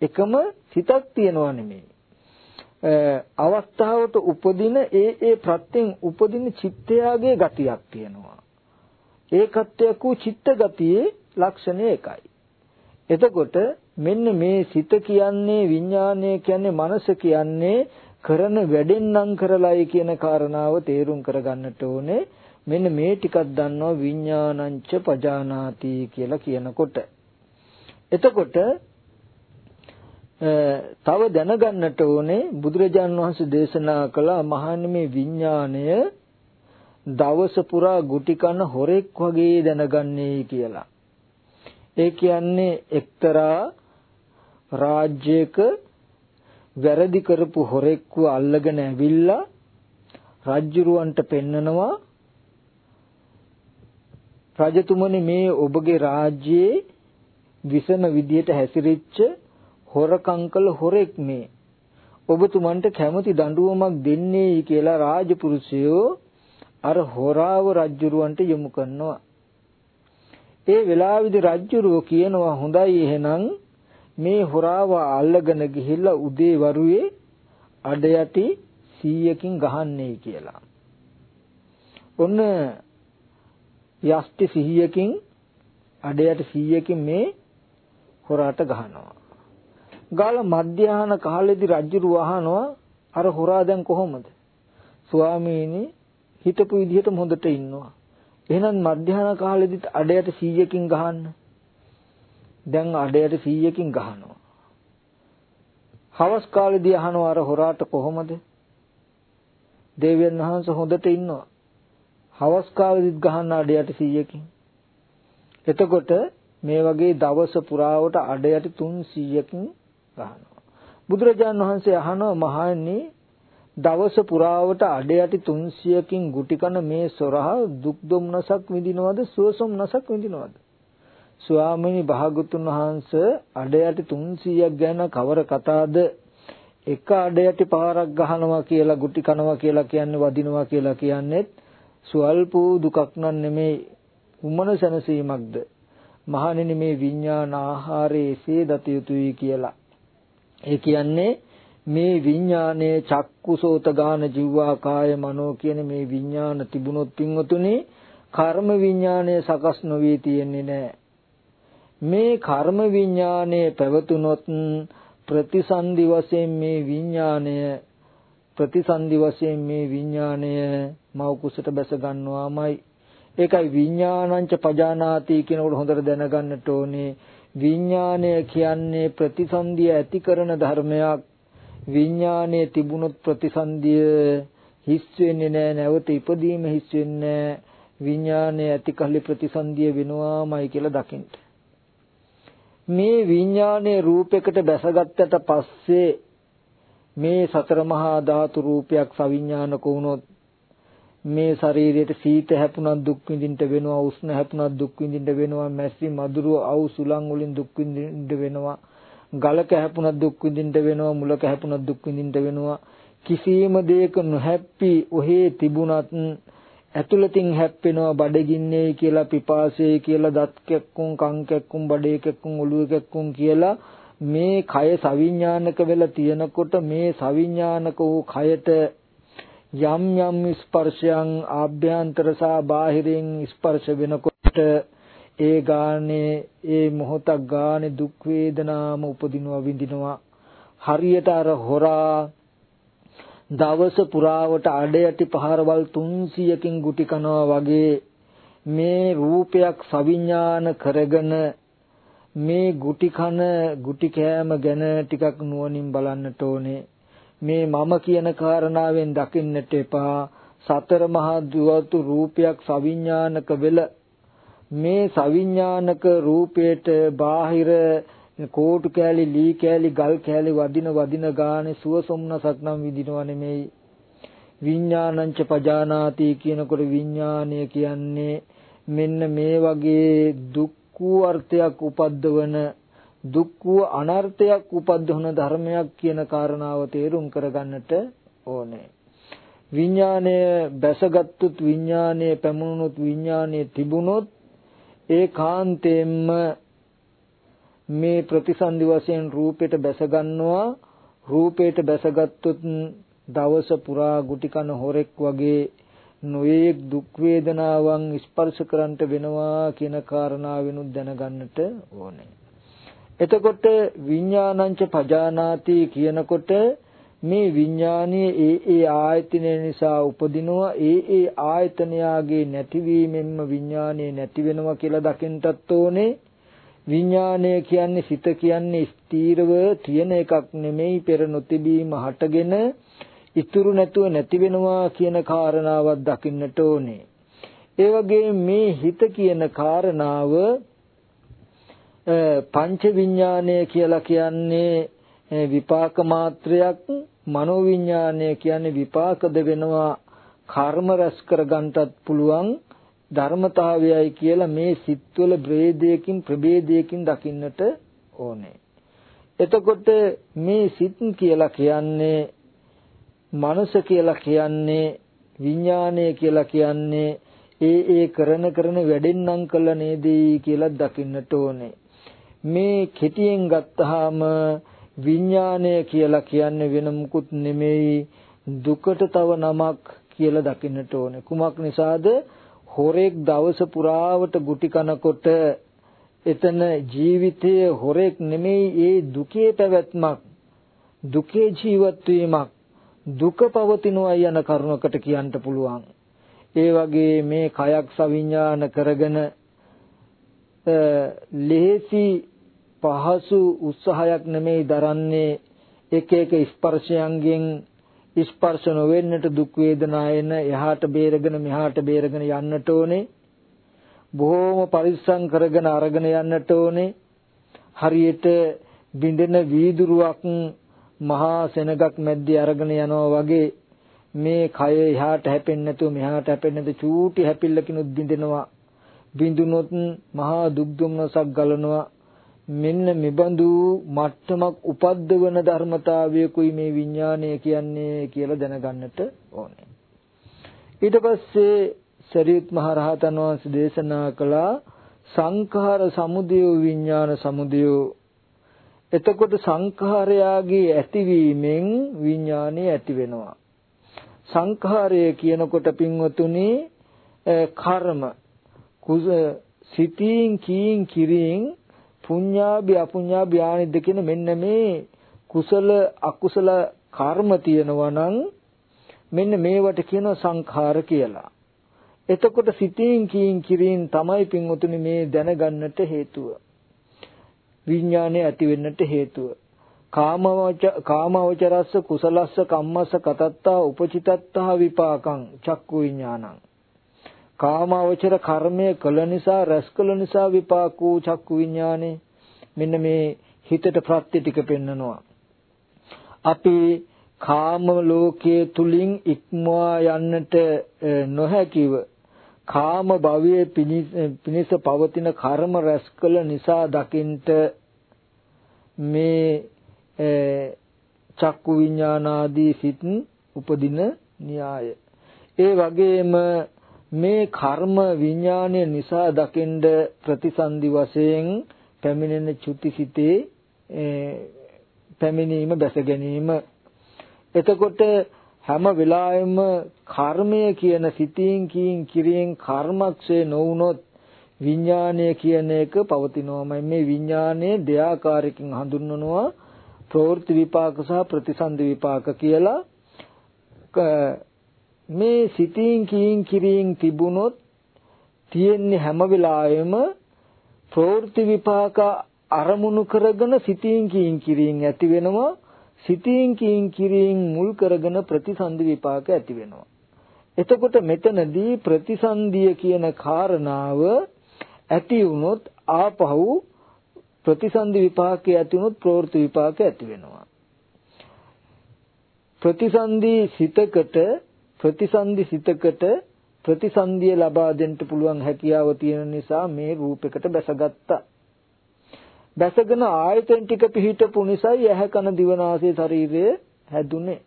එකම සිතක් තියෙනවා නෙමෙයි අවස්ථාවට උපදින ඒ ඒ ප්‍රත්‍යයෙන් උපදින චිත්තයාගේ ගතියක් තියෙනවා. ඒකත්වයක් වූ චිත්ත ගතියේ ලක්ෂණය එකයි. එතකොට මෙන්න මේ සිත කියන්නේ විඥානය කියන්නේ මනස කියන්නේ කරන වැඩෙන් නම් කරලයි කියන කාරණාව තේරුම් කරගන්නට ඕනේ. මෙන්න මේ ටිකක් දන්නවා විඥානංච පජානාති කියලා කියනකොට. එතකොට තව දැනගන්නට ඕනේ බුදුරජාන් වහන්සේ දේශනා කළ මහන්නේ මේ විඥාණය දවස පුරා ගුටි කන හොරෙක් වගේ දැනගන්නේ කියලා. ඒ කියන්නේ එක්තරා රාජ්‍යයක වැරදි කරපු හොරෙක්ව අල්ලගෙන ඇවිල්ලා රජ්ජුරුවන්ට පෙන්නනවා රජතුමනි මේ ඔබගේ රාජ්‍යයේ විසම විදියට හැසිරෙච්ච හොරකම් කළ හොරෙක් මේ ඔබතුමන්ට කැමති දඬුවමක් දෙන්නේ කියලා රාජපුරුෂයෝ අර හොරාව රජ්ජුරුවන්ට යොමු කරනවා ඒ වෙලාවේදී රජ්ජුරුව කියනවා හොඳයි එහෙනම් මේ හොරාව අල්ලගෙන ගිහිල්ලා උදේ වරුවේ අඩ යටි 100කින් ගහන්නේ කියලා. ඔන්න යෂ්ටි 100කින් අඩ යටි 100කින් මේ හොරාට ගහනවා. ගාල මධ්‍යහන කාලෙදි රජුරු අහනවා අර හොරා දැන් කොහොමද? ස්වාමීනි හිතපු විදිහටම හොඳට ඉන්නවා. එහෙනම් මධ්‍යහන කාලෙදිත් අඩයට 100කින් ගහන්න. දැන් අඩයට 100කින් ගහනවා. හවස් කාලෙදී අහනවා අර හොරාට කොහොමද? දේවයන් වහන්සේ හොඳට ඉන්නවා. හවස් කාලෙදිත් ගහන්න අඩයට 100කින්. එතකොට මේ වගේ දවස පුරාවට අඩයට 300කින් ගහනවා. බුදුරජාණන් වහන්සේ අහනවා මහණනි දවස පුරාවට අඩයටි 300කින් ගුටි කන මේ සොරහ දුක් දුම්නසක් විඳිනවද සුවසොම්නසක් විඳිනවද? ස්වාමීනි භාගතුන් වහන්සේ අඩයටි 300ක් ගැන කවර කතාද? එක අඩයටි පාරක් ගහනවා කියලා ගුටි කනවා කියලා කියන්නේ වදිනවා කියලා කියන්නේත් ස්වල්ප දුකක් නන් නෙමේ උමන සැනසීමක්ද? මහණෙනි මේ විඤ්ඤාණ ආහාරයේ එසේ දත යුතුයි කියලා ඒ කියන්නේ මේ විඥානයේ චක්කුසෝත ගාන ජීවා කාය මනෝ කියන මේ විඥාන තිබුණොත් පින්වතුනි කර්ම විඥානය සකස් නොවී තියෙන්නේ නැහැ. මේ කර්ම විඥානය පැවතුනොත් ප්‍රතිසන්දි වශයෙන් මේ විඥානය ප්‍රතිසන්දි වශයෙන් මේ විඥානය මව කුසට බැස ගන්නවාමයි. ඒකයි විඥානංච පජානාති කියනකොට හොඳට දැනගන්නට ඕනේ. විඥානය කියන්නේ ප්‍රතිසන්දිය ඇති කරන ධර්මයක්. විඥානයේ තිබුණොත් ප්‍රතිසන්දිය හිස් වෙන්නේ නැහැ නැවත ඉපදීම හිස් වෙන්නේ විඥානයේ ඇති කල්ලි ප්‍රතිසන්දිය වෙනවාමයි කියලා දකින්න. මේ විඥානයේ රූපයකට බැසගත්තට පස්සේ මේ සතර මහා ධාතු රූපයක් සවිඥානික වුණොත් මේ ශරීරයට සීත හැපුණත් දුක් විඳින්න වෙනවා උෂ්ණ හැපුණත් දුක් විඳින්න වෙනවා මැසි මදුරු අවු සුලං වලින් දුක් විඳින්න වෙනවා ගලක හැපුණත් දුක් විඳින්න වෙනවා මුලක හැපුණත් දුක් විඳින්න වෙනවා. කිසියම් දෙයක නොහැප්පි ඔහේ තිබුණත් ඇතුළතින් හැප්පෙනවා බඩගින්නේ කියලා පිපාසයේ කියලා දත් කැක්කුම් කන් කැක්කුම් බඩේ කැක්කුම් ඔළුව කැක්කුම් කියලා මේ කය සවිඥානික වෙලා තියෙනකොට මේ සවිඥානික වූ කයට යම් යම් ස්පර්ශයන් ආභ්‍යන්තර සහ බාහිරින් ස්පර්ශ වෙනකොට ඒ ගානේ ඒ මොහොතක් ගානේ දුක් වේදනාම උපදිනවා විඳිනවා. හරියට අර හොරා දවස පුරාවට අඩයටි පහරවල් 300කින් ගුටි කනවා වගේ මේ රූපයක් සවිඥාන කරගෙන මේ ගුටි කන ගුටි කෑම ගැන ටිකක් නුවණින් බලන්නට ඕනේ. මේ මම කියන කාරණාවෙන් දකින්නට එපා. සතර මහා දුවතු රූපයක් සවිඥානික වෙලා. මේ සවිඥානික රූපයට බාහිර කෝටු කෑලි ලී කෑලි ගල් කෑලි වදින වදින ගානේ සුව සොම්නසක් නම් විඳිනව නෙමෙයි. විඥානංච පජානාති කියනකොට විඥානය කියන්නේ මෙන්න මේ වගේ දුක් අර්ථයක් උපද්දවන දුක් අනර්ථයක් උපද්දවන ධර්මයක් කියන කාරණාව තේරුම් කරගන්නට ඕනේ විඥානය බැසගත්තුත් විඥානය පැමුණුනොත් විඥානය තිබුණොත් ඒ කාන්තේම්ම මේ ප්‍රතිසන්දි වශයෙන් රූපයට බැස ගන්නවා රූපයට බැසගත්තොත් දවස පුරා ගුටි කන හොරෙක් වගේ නොයේක් දුක් වේදනාවන් ස්පර්ශ කරන්ට වෙනවා කියන කාරණාවෙනුත් දැනගන්නට ඕනේ. එතකොට විඥානංච පජානාති කියනකොට මේ විඥානයේ ඒ ඒ ආයතන නිසා උපදිනවා ඒ ඒ ආයතනයාගේ නැතිවීමෙන්ම විඥානය නැති වෙනවා කියලා දකින්නටත් ඕනේ. විඥානය කියන්නේ සිත කියන්නේ ස්ථීරව තියෙන එකක් නෙමෙයි පෙර නොතිබීම හටගෙන ඉතුරු නැතුව නැති වෙනවා කියන කාරණාවක් දකින්නට ඕනේ. ඒ වගේ මේ හිත කියන කාරණාව පංච විඥානය කියලා කියන්නේ විපාක මාත්‍රයක් මනෝවිඤ්ඤාණය කියන්නේ විපාකද වෙනවා කර්ම රැස් කරගන්නටත් පුළුවන් ධර්මතාවයයි කියලා මේ සිත්වල බ්‍රේදයකින් ප්‍රභේදයකින් දකින්නට ඕනේ. එතකොට මේ සිත් කියලා කියන්නේ මනස කියලා කියන්නේ විඥානය කියලා කියන්නේ ඒ ඒ කරන කරන වැඩෙන්නම් කළ නේදී කියලා දකින්නට ඕනේ. මේ කෙටියෙන් ගත්තාම විඥානය කියලා කියන්නේ වෙන මුකුත් නෙමෙයි දුකට තව නමක් කියලා දකින්නට ඕනේ. කුමක් නිසාද? හොරෙක් දවස පුරාවට ගුටි කනකොට එතන ජීවිතයේ හොරෙක් නෙමෙයි ඒ දුකේ පැවැත්මක් දුකේ ජීවත් වීමක් දුක පවතිනවා යන කරුණකට කියන්න පුළුවන් ඒ වගේ මේ කයක් සවිඥාන කරගෙන ලේසි පහසු උත්සාහයක් නෙමෙයි දරන්නේ එක එක ස්පර්ශයන්ගෙන් ස්පර්ශ නොවෙන්නට දුක් වේදනා එන එහාට බේරගෙන මෙහාට බේරගෙන යන්නට ඕනේ. බොහෝම පරිස්සම් කරගෙන අරගෙන යන්නට ඕනේ. හරියට බින්දෙන වීදුරුවක් මහා සෙනගක් මැද්දේ අරගෙන යනවා වගේ මේ කය එහාට හැපෙන්නේ නැතුව මෙහාට හැපෙන්නේ නැතුව චූටි හැපිල්ලකිනුත් බින්දෙනවා බින්දුනොත් මහා දුක් දුම්නසක් ගලනවා. මෙන්න මෙබඳු මට්ටමක් උපද්දවන ධර්මතාවයකුයි මේ විඥානය කියන්නේ කියලා දැනගන්නට ඕනේ. ඊට පස්සේ සරියුත් මහ රහතන් වහන්සේ දේශනා කළා සංඛාර සමුදය විඥාන සමුදය. එතකොට සංඛාරයාගේ ඇතිවීමෙන් විඥානය ඇති වෙනවා. සංඛාරය කියනකොට පින්වතුනි කර්ම. කුස සිතින් කීන් කිරින් පුඤ්ඤාභි අපුඤ්ඤාභි ආනිද්ද කියන මෙන්න මේ කුසල අකුසල කර්ම තියෙනවා නම් මෙන්න මේවට කියනවා සංඛාර කියලා. එතකොට සිතින් කීන් කිරින් තමයි පින්වතුනි මේ දැනගන්නට හේතුව. විඥානය ඇති වෙන්නට හේතුව. කාමවච කාමවචරස්ස කුසලස්ස කම්මස්ස කතත්තා උපචිතත්තා විපාකං චක්කු විඥානං. කාමවචර කර්මය කළ නිසා රැස් කළ නිසා විපාක වූ චක්කු විඥානේ මෙන්න මේ හිතට ප්‍රත්‍ය ටික පෙන්නනවා. අපි කාම ලෝකයේ තුලින් ඉක්මවා යන්නට නොහැකිව කාම භවයේ පිනිස පවතින කර්ම රැස් කළ නිසා දකින්ට මේ චක්කු විඥානාදී සිත් උපදින න්‍යාය. ඒ වගේම මේ කර්ම විඥානය නිසා දකින්ද ප්‍රතිසන්දි වශයෙන් පැමිණෙන චුතිසිතේ පැමිණීම දැස ගැනීම. එතකොට හැම වෙලාවෙම කර්මය කියන සිතින් කියින් කිරියෙන් කර්මක්ෂය නොවුනොත් විඥානය කියන එක පවතිනවමයි. මේ විඥානයේ දෙආකාරයකින් හඳුන්වනවා ප්‍රවෘත්ති විපාක සහ ප්‍රතිසන්දි විපාක කියලා මේ සිතින් කියින් කිරියෙන් තිබුණොත් තියෙන්නේ හැම වෙලාවෙම ප්‍රවෘත්ති විපාක අරමුණු කරගෙන සිතින් කියින් කිරියෙන් ඇති වෙනවා සිතින් කියින් කිරින් මුල් කරගෙන ප්‍රතිසන්දි විපාක ඇති වෙනවා. එතකොට මෙතනදී ප්‍රතිසන්දිය කියන කාරණාව ඇති වුණොත් ආපහු ප්‍රතිසන්දි විපාකයේ ඇති වුණොත් ප්‍රවෘත්ති විපාක ඇති වෙනවා. ප්‍රතිසන්දි සිතකට ප්‍රතිසන්දි සිතකට ප්‍රතිසන්දිය ලබා දෙන්න පුළුවන් හැකියාව තියෙන නිසා මේ රූපයකට බැසගත්තා. බැසගෙන ආයතන ටික පිහිටපු නිසායි ඇහැ කන දිවනාසය ශරීරය හැදුනේ.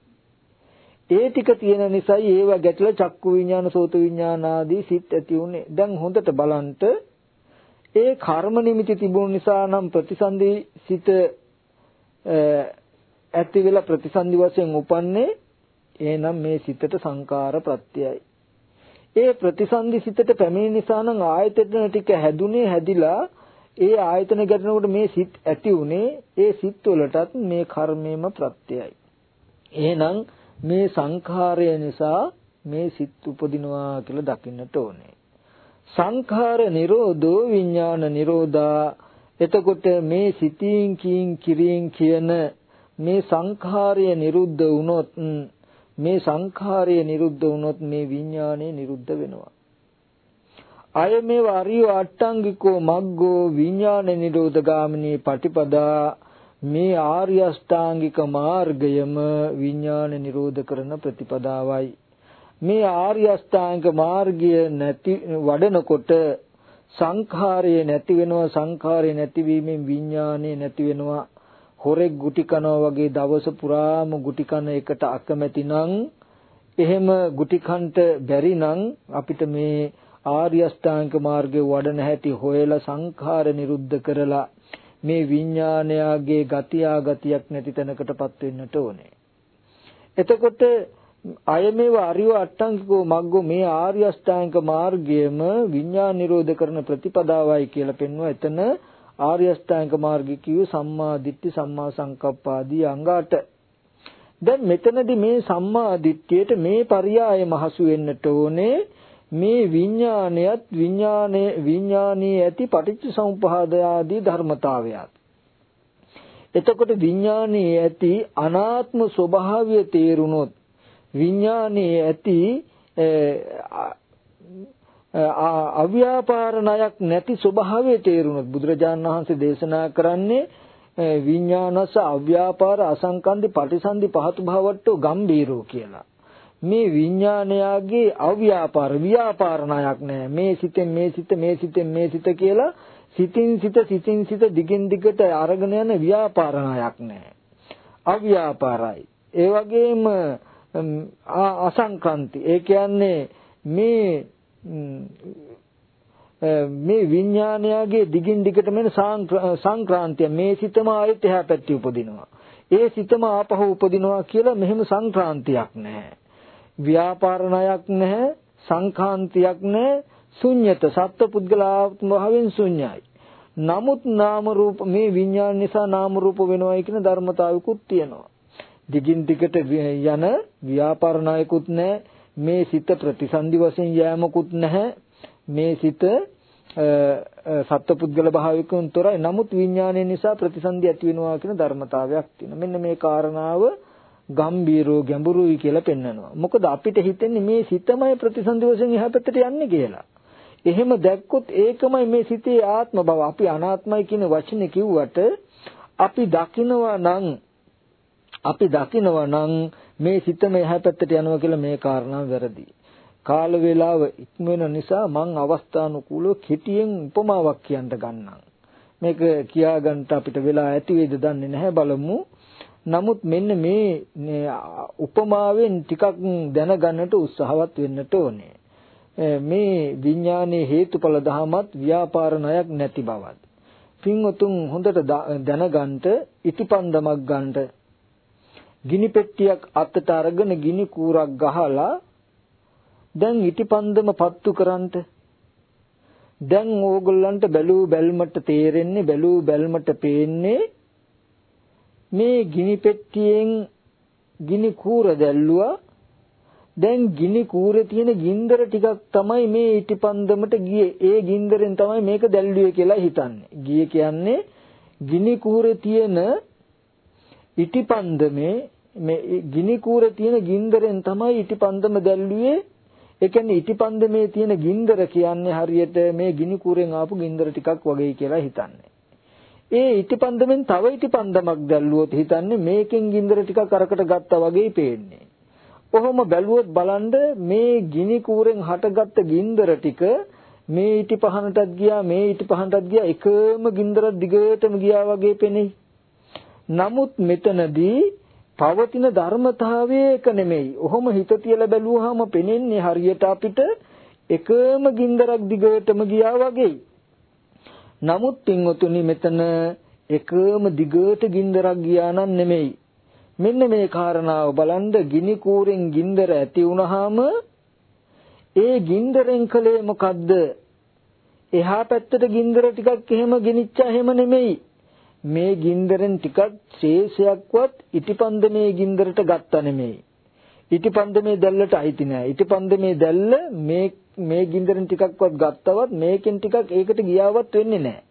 ඒ ටික තියෙන නිසායි ඒව ගැටලා චක්කු විඥාන සෝත විඥාන ආදී සිත් ඇති උනේ. දැන් හොඳට බලන්ට ඒ කර්ම නිමිති තිබුණු නිසා නම් ප්‍රතිසන්දි සිත ඇති වෙලා ප්‍රතිසන්දි වශයෙන් උපන්නේ එහෙනම් මේ සිතට සංකාර ප්‍රත්‍යයයි. ඒ ප්‍රතිසන්දි සිතට පැමිණි නිසා නම් ආයතන ටික හැදුනේ හැදිලා ඒ ආයතන ගැටෙනකොට මේ සිත් ඇති උනේ ඒ සිත් වලටත් මේ කර්මයේම ප්‍රත්‍යයයි. එහෙනම් මේ සංඛාරය නිසා මේ සිත් උපදිනවා කියලා දකින්නට ඕනේ. සංඛාර නිරෝධෝ විඥාන නිරෝධා එතකොට මේ සිතින් කින් කිරින් කියන මේ සංඛාරය නිරුද්ධ වුණොත් මේ සංඛාරය නිරුද්ධ වුණොත් මේ විඥානය නිරුද්ධ වෙනවා. අයමේව අරිය අට්ටංගිකෝ මග්ගෝ විඥාන නිරෝධ ගාමිනී පටිපදා මේ ආර්ය අෂ්ටාංගික මාර්ගයම විඥාන නිරෝධ කරන ප්‍රතිපදාවයි. මේ ආර්ය අෂ්ටාංග මාර්ගය නැති වඩනකොට සංඛාරය නැති වෙනවා සංඛාරය නැතිවීමෙන් විඥානය නැති වෙනවා. හොරෙක් ගුටි කනවා වගේ දවස පුරාම ගුටි කන එකට අකමැති නම් එහෙම ගුටි කන්ට බැරි නම් අපිට මේ ආර්ය අෂ්ටාංග මාර්ගේ වඩන හැටි හොයලා සංඛාර නිරුද්ධ කරලා මේ විඥානයාගේ ගතියා ගතියක් නැති තැනකටපත් වෙන්නට ඕනේ. එතකොට අයමේව අරිව අට්ටංකිකෝ මග්ගෝ මේ ආර්ය අෂ්ටාංග මාර්ගයේම විඥාන නිරෝධ කරන ප්‍රතිපදාවයි කියලා පෙන්වුවා. එතන ආර්ය අෂ්ටාංග මාර්ගය කියු සම්මා දිට්ඨි සම්මා සංකප්ප ආදී අංග 8. දැන් මෙතනදී මේ සම්මා දිට්ඨියට මේ පරියාය මහසු වෙන්නට ඕනේ මේ විඥානයත් විඥානයේ විඥානයේ ඇති පටිච්ච සමුප්පාද ආදී ධර්මතාවයත් එතකොට විඥානයේ ඇති අනාත්ම ස්වභාවය තේරුනොත් විඥානයේ ඇති අව්‍යාපාර ණයක් නැති ස්වභාවය තේරුනොත් බුදුරජාණන් වහන්සේ දේශනා කරන්නේ විඥානස අව්‍යාපාර අසංකන්දි පටිසන්ධි පහතු භවට්ටෝ ගම්බීරෝ කියලා. මේ විඥානයාගේ අව්‍යාපාර ව්‍යාපාර ණයක් නැහැ. මේ සිතෙන් මේ සිත මේ සිතෙන් මේ සිත කියලා සිතින් සිත සිතින් සිත දිගින් දිගට අරගෙන යන ව්‍යාපාර ණයක් නැහැ. අව්‍යාපාරයි. ඒ වගේම අසංක්‍රාන්ති. ඒ කියන්නේ මේ මේ විඥානයගේ දිගින් දිගටම එන සංක්‍රාන්තිය මේ සිතම ආයෙත් එහා පැත්තේ උපදිනවා. ඒ සිතම ආපහු උපදිනවා කියලා මෙහෙම සංක්‍රාන්තියක් නැහැ. ව්‍යාපාර ණයක් නැහැ, සංඛාන්තියක් නැහැ, ශුන්්‍යත සත්පුද්ගලාත්ම භාවයෙන් ශුන්‍යයි. නමුත් නාම රූප මේ විඥාන නිසා නාම රූප වෙනවයි කියන ධර්මතාවයකුත් තියෙනවා. දිගින් දිගට යන ව්‍යාපාර ණයකුත් නැහැ. මේ සිත ප්‍රතිසන්දි වශයෙන් යෑමකුත් නැහැ. මේ සිත සත්පුද්ගල භාවිකෙන් තොරයි. නමුත් විඥානය නිසා ප්‍රතිසන්දි ඇති වෙනවා කියන ධර්මතාවයක් තියෙනවා. මෙන්න මේ කාරණාව ගම්බීරෝ ගැඹුරුයි කියලා පෙන්වනවා. මොකද අපිට හිතෙන්නේ මේ සිතමයි ප්‍රතිසන්දි වශයෙන් එහා පැත්තට යන්නේ කියලා. එහෙම දැක්කොත් ඒකමයි මේ සිතේ ආත්ම බව. අපි අනාත්මයි කියන වචනේ කිව්වට අපි දකිනවා නම් අපි දකිනවා නම් මේ සිතම එහා පැත්තට යනවා කියලා මේ කාරණාව වැරදි. කාල වේලාව ඉක්ම වෙන නිසා මං අවස්ථානුකූලව කෙටියෙන් උපමාවක් කියන්න ගන්නම්. මේක කියාගන්න අපිට වෙලා ඇති වේද දන්නේ නැහැ බලමු. නමුත් මෙන්න මේ උපමාවෙන් ටිකක් දැනගන්නට උත්සාහවත් වෙන්නට ඕනේ. මේ විඥානයේ හේතුඵල ධමත් ව්‍යාපාර ණයක් නැති බවත්. පින්වතුන් හොඳට දැනගන්න ඉටිපන්දමක් ගන්නට ගිනි පෙට්ටියක් අතට අරගෙන ගිනි කූරක් ගහලා දැන් ඉටිපන්දම පත්තු කරන්ට. දැන් ඕගොල්ලන්ට බැලූ බැල්මට තේරෙන්නේ බැලූ බැල්මට පේන්නේ මේ ගිනි පෙට්ටියෙන් ගිනි කූර දැල්ලුවා. දැන් ගිනි කූරේ තියෙන ගින්දර ටිකක් තමයි මේ ඉටිපන්දමට ගියේ. ඒ ගින්දරෙන් තමයි මේක දැල්ලුවේ කියලා හිතන්නේ. ගියේ කියන්නේ ගිනි කූරේ තියෙන ඉටිපන්දමේ මේ ගිනි කූරේ තියෙන ගින්දරෙන් තමයි ඉටිපන්දම දැල්ලුවේ ඒ කියන්නේ ඉටිපන්දමේ තියෙන ගින්දර කියන්නේ හරියට මේ ගිනි කූරෙන් ආපු ගින්දර ටිකක් වගේ කියලා හිතන්නේ. ඒ ඉටිපන්දමෙන් තව ඉටිපන්දමක් දැල්ලුවොත් හිතන්නේ මේකෙන් ගින්දර ටිකක් අරකට ගත්තා වගේ පේන්නේ. කොහොම බැලුවොත් බලන්න මේ ගිනි කූරෙන් හටගත්ත ගින්දර ටික මේ ඉටි පහනටත් ගියා මේ ඉටි පහනටත් ගියා එකම ගින්දරක් දිගටම ගියා වගේ පෙනෙයි. නමුත් මෙතනදී පවතින ධර්මතාවයේ එක නෙමෙයි. ඔහොම හිත තියලා බැලුවාම පෙනෙන්නේ හරියට අපිට එකම ගින්දරක් දිගටම ගියා වගේ. නමුත් පින්වතුනි මෙතන එකම දිගට ගින්දරක් ගියා නම් නෙමෙයි. මෙන්න මේ කාරණාව බලන්න ගිනි කූරෙන් ගින්දර ඇති වුනහම ඒ ගින්දරෙන් කලේ මොකද්ද? එහා පැත්තට ගින්දර ටිකක් එහෙම ගෙනිච්චා එහෙම නෙමෙයි. මේ ගින්දරෙන් ටිකක් ශේෂයක්වත් ඉටිපන්දමේ ගින්දරට ගත්තා නෙමෙයි. ඉටිපන්දමේ දැල්ලට අයිති නෑ. ඉටිපන්දමේ දැල්ල මේ මේ ගින්දරෙන් ටිකක්වත් ගත්තවත් මේකෙන් ටිකක් ඒකට ගියාවත් වෙන්නේ නෑ.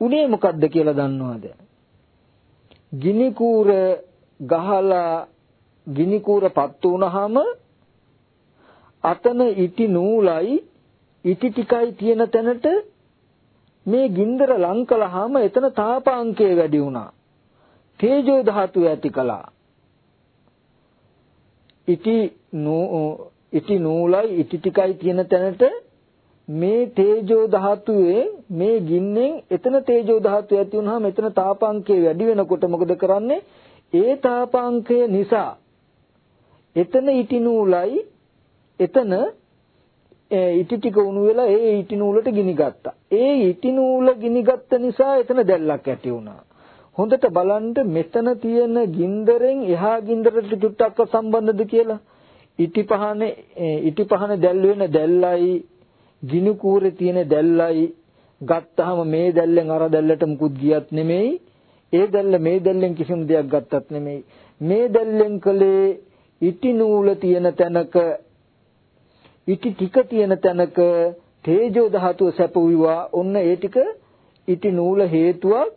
උනේ මොකද්ද කියලා දන්නවද? ගිනි කූර ගහලා ගිනි කූර පත්තු වුනහම අතන ඉටි නූලයි ඉටි ටිකයි තියෙන තැනට මේ ගින්දර ලං කළාම එතන තාපාංකය වැඩි වුණා. තේජෝ ධාතුව ඇති කළා. ඉටි නූ ඉටි නූලයි ඉටි ටිකයි තියෙන තැනට මේ තේජෝ ධාතුවේ මේ ගින්නෙන් එතන තේජෝ ධාතුව ඇති වුනහම එතන තාපාංකය වැඩි වෙනකොට මොකද කරන්නේ? ඒ තාපාංකය නිසා එතන ඉටි නූලයි එතන ඉටි ටික උණු වෙලා ඒ ඉටි නූලට ගිනි ගත්තා. ඒ ඉටි නූල ගිනි ගත්ත නිසා එතන දැල්ලක් ඇති වුණා. හොඳට බලන්න මෙතන තියෙන ගින්දරෙන් එහා ගින්දරට චුට්ටක් සම්බන්ධද කියලා. ඉටි පහනේ ඉටි පහන දැල් වෙන දැල්ලයි ගිනි කූරේ තියෙන දැල්ලයි ගත්තාම මේ දැල්ලෙන් අර දැල්ලට මුකුත් ගියත් නෙමෙයි. ඒ දැල්ල මේ දැල්ලෙන් කිසිම දෙයක් ගත්තත් නෙමෙයි. මේ දැල්ලෙන් කලේ ඉටි නූල තියෙන තැනක ඉටි ටික තියෙන තැනක තේජෝ ධාතුව සැපුවා ඔන්න ඒ ටික ඉටි නූල හේතුවක්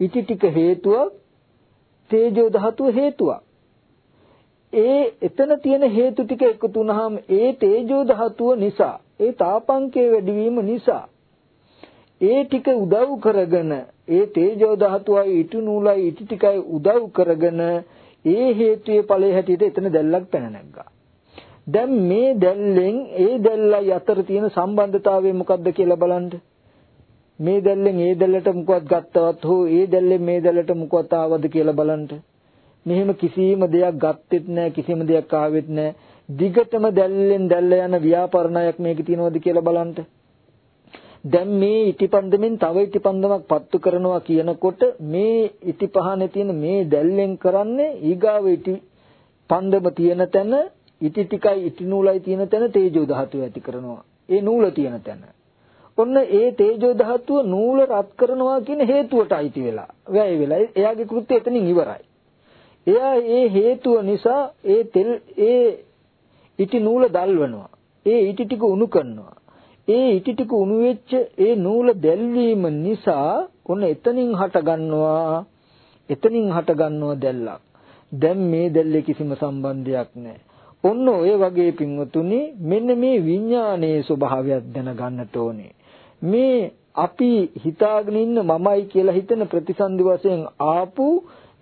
ඉටි ටික හේතුවක් තේජෝ ධාතුව හේතුවක් ඒ එතන තියෙන හේතු ටික එකතු වුනහම ඒ තේජෝ ධාතුව නිසා ඒ තාපංකයේ වැඩිවීම නිසා ඒ ටික උදව් කරගෙන ඒ තේජෝ ධාතුවයි ඉටු නූලයි ඉටි ටිකයි උදව් කරගෙන ඒ හේතුයේ ඵලයේ හැටියට එතන දැල්ලක් පැන නැග්ගා. දැන් මේ දැල්ලෙන් ඒ දැල්ලයි අතර තියෙන සම්බන්ධතාවය මොකක්ද කියලා බලන්න. මේ දැල්ලෙන් ඒ දැල්ලට මොකවත් ගත්තවත් හෝ ඒ දැල්ලෙන් මේ දැල්ලට මොකවත් ආවද කියලා බලන්න. මෙහෙම කිසිම දෙයක් ගත්තෙත් නැහැ කිසිම දෙයක් ආවෙත් නැහැ. දිගටම දැල්ලෙන් දැල්ල යන ව්‍යාපරණයක් මේකේ තියෙනවද කියලා බලන්න. දැන් මේ ඉටිපන්දමෙන් තව ඉටිපන්දමක් පත්තු කරනවා කියනකොට මේ ඉටිපහනේ තියෙන මේ දැල්ලෙන් කරන්නේ ඊගාව ඉටි පන්දම තියෙන තැන ඉටි ටිකයි ඉටි නූලයි තියෙන තැන තේජෝ ධාතුව ඇති කරනවා. ඒ නූල තියෙන තැන. ඔන්න ඒ තේජෝ ධාතුව නූල රත් කරනවා කියන හේතුවට අයිති වෙලා වැය වෙලා එයාගේ කෘත්‍ය එතනින් ඉවරයි. එයා ඒ හේතුව නිසා ඒ තෙල් ඒ ඉටි නූල දල්වනවා. ඒ ඉටි ටික උණු කරනවා. ඒ ඉටි ටික උණු වෙච්ච ඒ නූල දැල්වීම නිසා ඔන්න එතනින් හට ගන්නවා එතනින් හට ගන්නවා දැල්ලක්. දැන් මේ දැල්ලේ කිසිම සම්බන්ධයක් නැහැ. ඔන්න ඔය වගේ පින්වතුනි මෙන්න මේ විඥානයේ ස්වභාවයක් දැනගන්නට ඕනේ. මේ අපි හිතාගෙන ඉන්න මමයි කියලා හිතන ප්‍රතිසන්දි වශයෙන් ආපු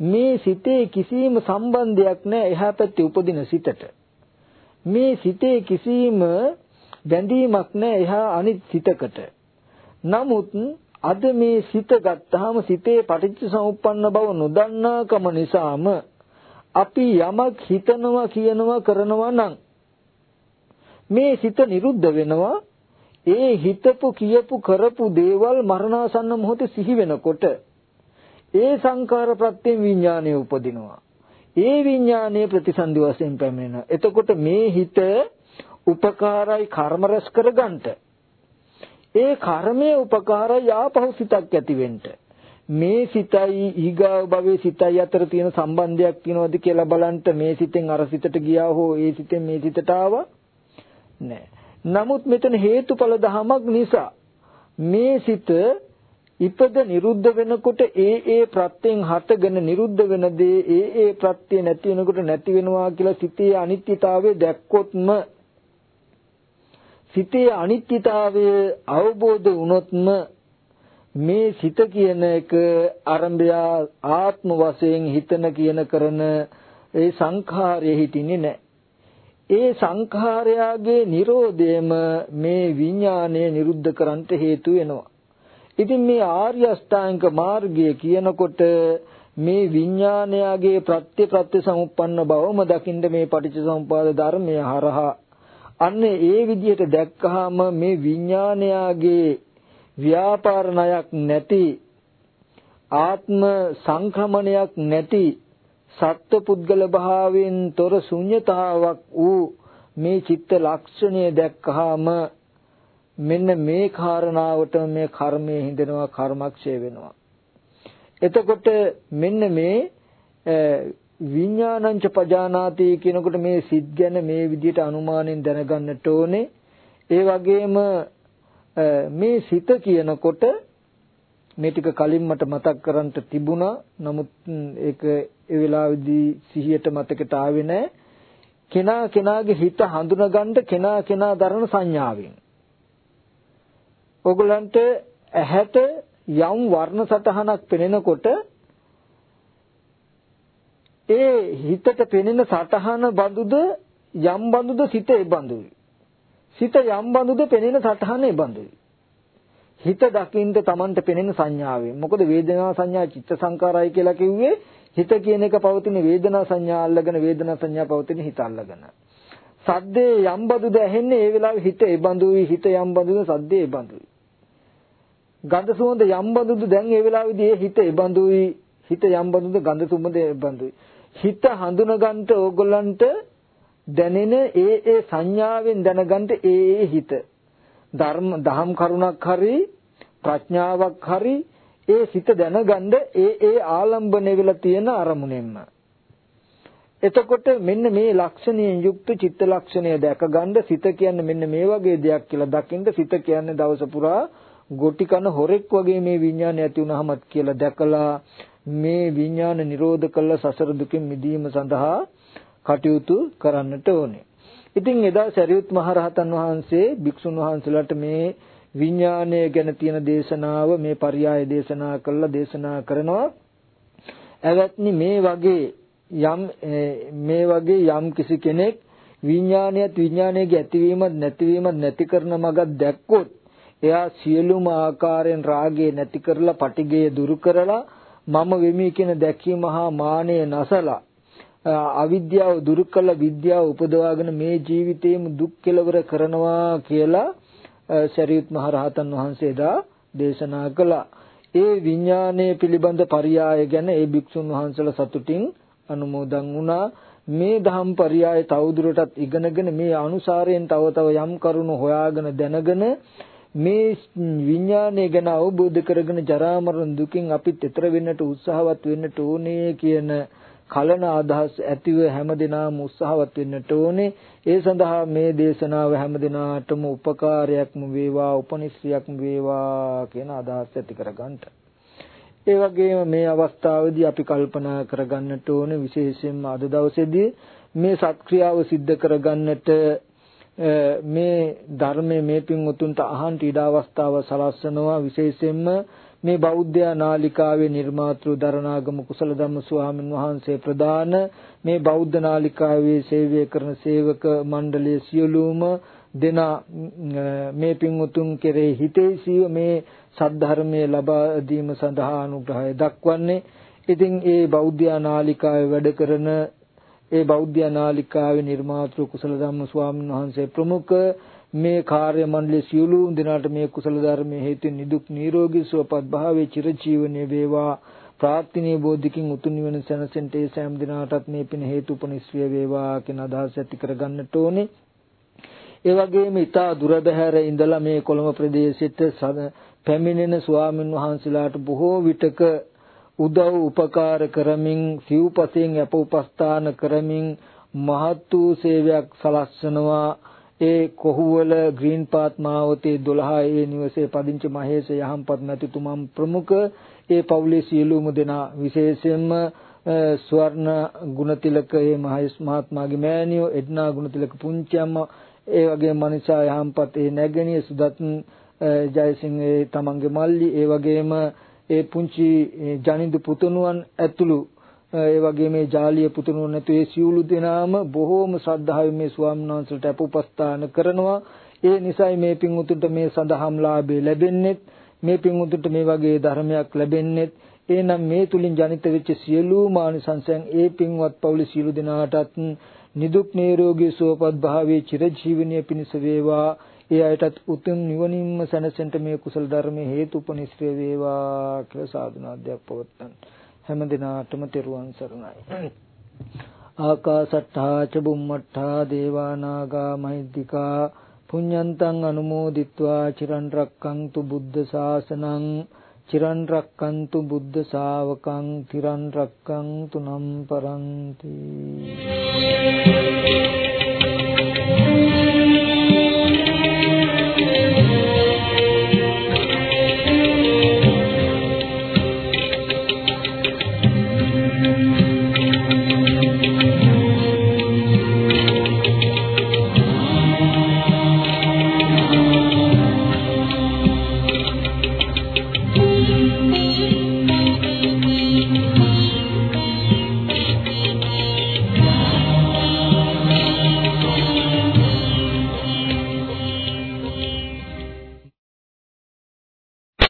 මේ සිතේ කිසිම සම්බන්ධයක් නැහැ එහා පැත්තේ උපදින සිතට. මේ සිතේ කිසිම බැඳීමක් නැහැ එහා අනිත් සිතකට. නමුත් අද මේ සිත ගත්තාම සිතේ පටිච්ච සමුප්පන්න බව නොදන්නාකම නිසාම අපි යමක් හිතනවා කියනවා කරනවා නම් මේ සිත නිරුද්ධ වෙනවා. ඒ හිතපු කියපු කරපු දේවල් මරණාසන්න මොහොතේ සිහි වෙනකොට ඒ සංකාර ප්‍රත්‍යයෙන් විඥානය උපදිනවා. ඒ විඥානයේ ප්‍රතිසන්දි වශයෙන් පැමිණෙනවා. එතකොට මේ හිත උපකාරයි කර්ම රැස් කරගන්නට ඒ කර්මයේ උපකාරය ආපහු සිතක් ඇති වෙන්න. මේ සිතයි ඊගාව භවයේ සිතයි අතර තියෙන සම්බන්ධයක් තියෙනවද කියලා බලන්න මේ සිතෙන් අර සිතට ගියා හෝ ඒ සිතෙන් මේ සිතට ආවා නෑ. නමුත් මෙතන හේතුඵල ධමයක් නිසා මේ සිත ඉපද නිරුද්ධ වෙනකොට ඒ ඒ ප්‍රත්‍යයෙන් හටගෙන නිරුද්ධ වෙන දේ ඒ ඒ ප්‍රත්‍ය නැති වෙනකොට නැති වෙනවා කියලා සිතේ අනිත්‍යතාවය දැක්කොත්ම සිතේ අනිත්‍යතාවය අවබෝධ වුණොත්ම මේ සිත කියන එක ආරම්භය ආත්ම වශයෙන් හිතන කියන කරන ඒ සංඛාරයේ හිටින්නේ නැහැ. ඒ සංඛාරයාගේ Nirodhayම මේ විඥානය නිරුද්ධ කරන්නට හේතු වෙනවා. ඉතින් මේ ආර්ය අෂ්ටාංග මාර්ගය කියනකොට මේ විඥානයාගේ ප්‍රත්‍ය ප්‍රත්‍ය සමුප්පන්න බවම දකින්න මේ පටිච්චසමුපාද ධර්මය හරහා අන්න ඒ විදිහට දැක්කහම මේ විඥානයාගේ ව්‍යාපාර ණයක් නැති ආත්ම සංක්‍රමණයක් නැති සත්ව පුද්ගල භාවයෙන් තොර ශුන්්‍යතාවක් වූ මේ චිත්ත ලක්ෂණය දැක්කහම මෙන්න මේ කාරණාවට මේ කර්මය හිඳෙනවා කර්මක්ෂය වෙනවා. එතකොට මෙන්න මේ විඥානංච පජානාති කියනකොට මේ සිත් ගැන මේ විදිහට අනුමානෙන් දැනගන්නට ඕනේ. ඒ වගේම මේ සිත කියනකොට මේ ටික කලින් මට මතක් කරන්න තිබුණා. නමුත් ඒක ඒ වෙලාවේදී සිහියට මතකට ආවේ නැහැ කෙනා කෙනාගේ හිත හඳුනගන්න කෙනා කෙනා දරන සංඥාවෙන්. ඔගලන්ට ඇහැට යම් වර්ණ සටහනක් පෙනෙනකොට ඒ හිතට පෙනෙන සටහන බඳුද යම් බඳුද සිත ඒ බඳුයි. සිත යම් බඳුද පෙනෙන සටහන ඒ බඳුයි. හිත දකින්ද Tamanට පෙනෙන සංඥාවෙන්. මොකද වේදනා සංඥා චිත්ත සංකාරයි කියලා කිව්වේ හිත කියන එක පවතින වේදනා සංඥා අල්ලගෙන වේදනා සංඥා පවතින හිත අල්ලගෙන. සද්දේ යම් බඳුද ඇහෙන්නේ ඒ වෙලාවේ හිත ඒ බඳුයි හිත යම් බඳුද සද්දේ ඒ බඳුයි. ගන්ධ සුවඳ යම් බඳුද දැන් ඒ වෙලාවේදී ඒ හිත ඒ බඳුයි හිත යම් බඳුද ගන්ධ සුවඳ ඒ බඳුයි. හිත හඳුනගන්න ඕගොල්ලන්ට දැනෙන ඒ ඒ සංඥාවෙන් දැනගන්න ඒ ඒ හිත. ධර්ම දහම් කරුණක් හරි ප්‍රඥාවක් හරි ඒ සිත දැනගන්න ඒ ඒ ආලම්බන වෙලා තියෙන අරමුණෙන්ම. එතකොට මෙන්න මේ ලක්ෂණයෙන් යුක්ත චිත්ත ලක්ෂණය දැකගන්න සිත කියන්නේ මෙන්න මේ වගේ දෙයක් කියලා දකින්න සිත කියන්නේ දවස පුරා ගොටි කන හොරෙක් වගේ මේ විඥානය ඇති වුනහමත් කියලා දැකලා මේ විඥාන නිරෝධ කළ සසර දුකින් මිදීම සඳහා කටයුතු කරන්නට ඕනේ. ඉතින් එදා සරියුත් මහරහතන් වහන්සේ භික්ෂුන් වහන්සේලාට මේ විඥානය ගැන තියෙන දේශනාව මේ පරියාය දේශනා කළා දේශනා කරනවා. එවත්නි මේ වගේ යම් මේ වගේ යම් කිසි කෙනෙක් විඥානයත් විඥානයේ ඇතිවීමත් නැතිවීමත් නැති කරන මඟක් දැක්කොත් එයා සියලුම ආකාරයෙන් රාගය නැති කරලා පටිගය දුරු කරලා මම වෙමි කියන දැකීම හා මානය නසලා අවිද්‍යාව දුරු කළ විද්‍යාව උපදවාගෙන මේ ජීවිතේම දුක් කෙලවර කරනවා කියලා ශරීත් මහ රහතන් වහන්සේ දා දේශනා කළා. ඒ විඥානයේ පිළිබඳ පරියාය ගැන ඒ භික්ෂුන් වහන්සේලා සතුටින් අනුමෝදන් වුණා. මේ දහම් පරියාය තවදුරටත් ඉගෙනගෙන මේ අනුසාරයෙන් තව තව යම් කරුණු හොයාගෙන දැනගෙන මේ විඥානය ගැන අවබෝධ කරගෙන ජරා මරණ දුකින් අපිත් ඈතර වෙන්නට උත්සාහවත් වෙන්නට ඕනේ කියන කලන අදහස් ඇතිව හැමදිනාම උත්සාහවත් වෙන්නට ඕනේ. ඒ සඳහා මේ දේශනාව හැමදිනාටම උපකාරයක්ම වේවා, උපනිශ්‍රියක්ම වේවා කියන අදහස් ඇති කරගන්න. ඒ වගේම මේ අවස්ථාවේදී අපි කල්පනා කරගන්නට ඕනේ විශේෂයෙන්ම අද දවසේදී මේ සත්ක්‍රියාව સિદ્ધ කරගන්නට මේ ධර්මයේ මේ පින් උතුම්ට අහන් ඊඩ අවස්ථාව සලස්වනවා විශේෂයෙන්ම මේ බෞද්ධ නාලිකාවේ නිර්මාතෘ දරණාගම කුසල ධම්ම ස්වාමීන් වහන්සේ ප්‍රදාන මේ බෞද්ධ නාලිකාවේ සේවය කරන සේවක මණ්ඩලයේ සියලුම දෙනා මේ පින් උතුම් කෙරෙහි හිතේසිව මේ සද්ධර්මයේ ලබා දීම සඳහා අනුග්‍රහය දක්වන්නේ. ඉතින් ඒ බෞද්ධ නාලිකාවේ වැඩ කරන ඒ බෞද්ධ නාලිකාවේ නිර්මාතෘ කුසල ධම්ම ස්වාමීන් වහන්සේ ප්‍රමුඛ මේ කාර්ය මණ්ඩලයේ සියලු දෙනාට මේ කුසල ධර්මයේ හේතු නිදුක් නිරෝගී සුවපත් භාවයේ චිරජීවනයේ වේවා ප්‍රාර්ථනීය බෝධිකින් උතුම් නිවන සැනසෙන්නට ඒ සෑම දිනාටත් මේ පින හේතු උපනිශ්‍රය වේවා කියන අදහස ඇති කරගන්නට ඕනේ. ඒ වගේම ඊතා දුරබැහැර ඉඳලා මේ කොළඹ ප්‍රදේශෙට පැමිණෙන ස්වාමින් වහන්සේලාට බොහෝ විටක උදව් උපකාර කරමින් සිව්පසෙන් අප උපස්ථාන කරමින් මහත් වූ සේවයක් සලස්වනවා ඒ කොහුවල ග්‍රීන් පාත් මාවතේ 12 ඒ නිවසේ පදිංචි මහේෂ යහම්පත් මැතිතුමන් ප්‍රමුඛ ඒ පවුලේ සියලුම දෙනා විශේෂයෙන්ම ස්වර්ණ ගුණතිලක ඒ මහේෂ් මහත්මයාගේ මෑණියෝ එඩ්නා ගුණතිලක පුංචි අම්මා ඒ වගේම මනිෂා යහම්පත් ඒ නැගණිය සුදත් ජයසිංහ ඒ තමන්ගේ මල්ලි ඒ වගේම ඒ පුංචි ජනින්දු පුතුණුවන් ඇතුළු ඒ වගේ මේ ජාලිය පුතුණු නැතු ඒ සියලු දෙනාම බොහෝම ශ්‍රද්ධාවෙන් මේ ස්වාමීන් වහන්සේට අපුපස්ථාන කරනවා. ඒ නිසයි මේ පින් උතුම්ට මේ සඳහම් ලාභේ ලැබෙන්නේ. මේ පින් උතුම්ට මේ වගේ ධර්මයක් ලැබෙන්නේ. එනම් මේ තුලින් ජනිත වෙච්ච සියලු මානසංසයන් ඒ පින්වත් පවුලේ සියලු දෙනාටත් නිදුක් නිරෝගී සුවපත් භාවයේ චිරජීවනීය පිණිස වේවා ඒ අයටත් උතුම් නිවනින්ම සැනසෙන්න මේ කුසල ධර්මයේ හේතුපනිශ්‍රේ වේවා කියලා සාදුනාදයක් පවත්තන් හැම දිනාටම තෙරුවන් සරණයි. ආකාසට්ඨා ච බුම්මට්ඨා දේවා නාග මහිද්దికා පුඤ්ඤන්තං අනුමෝදිත්වා චිරන් රැක්කන්තු බුද්ධ ශාසනං චිරන් රැක්කන්තු බුද්ධ ශාවකං තිරන් රැක්කන්තු නම් පරන්ති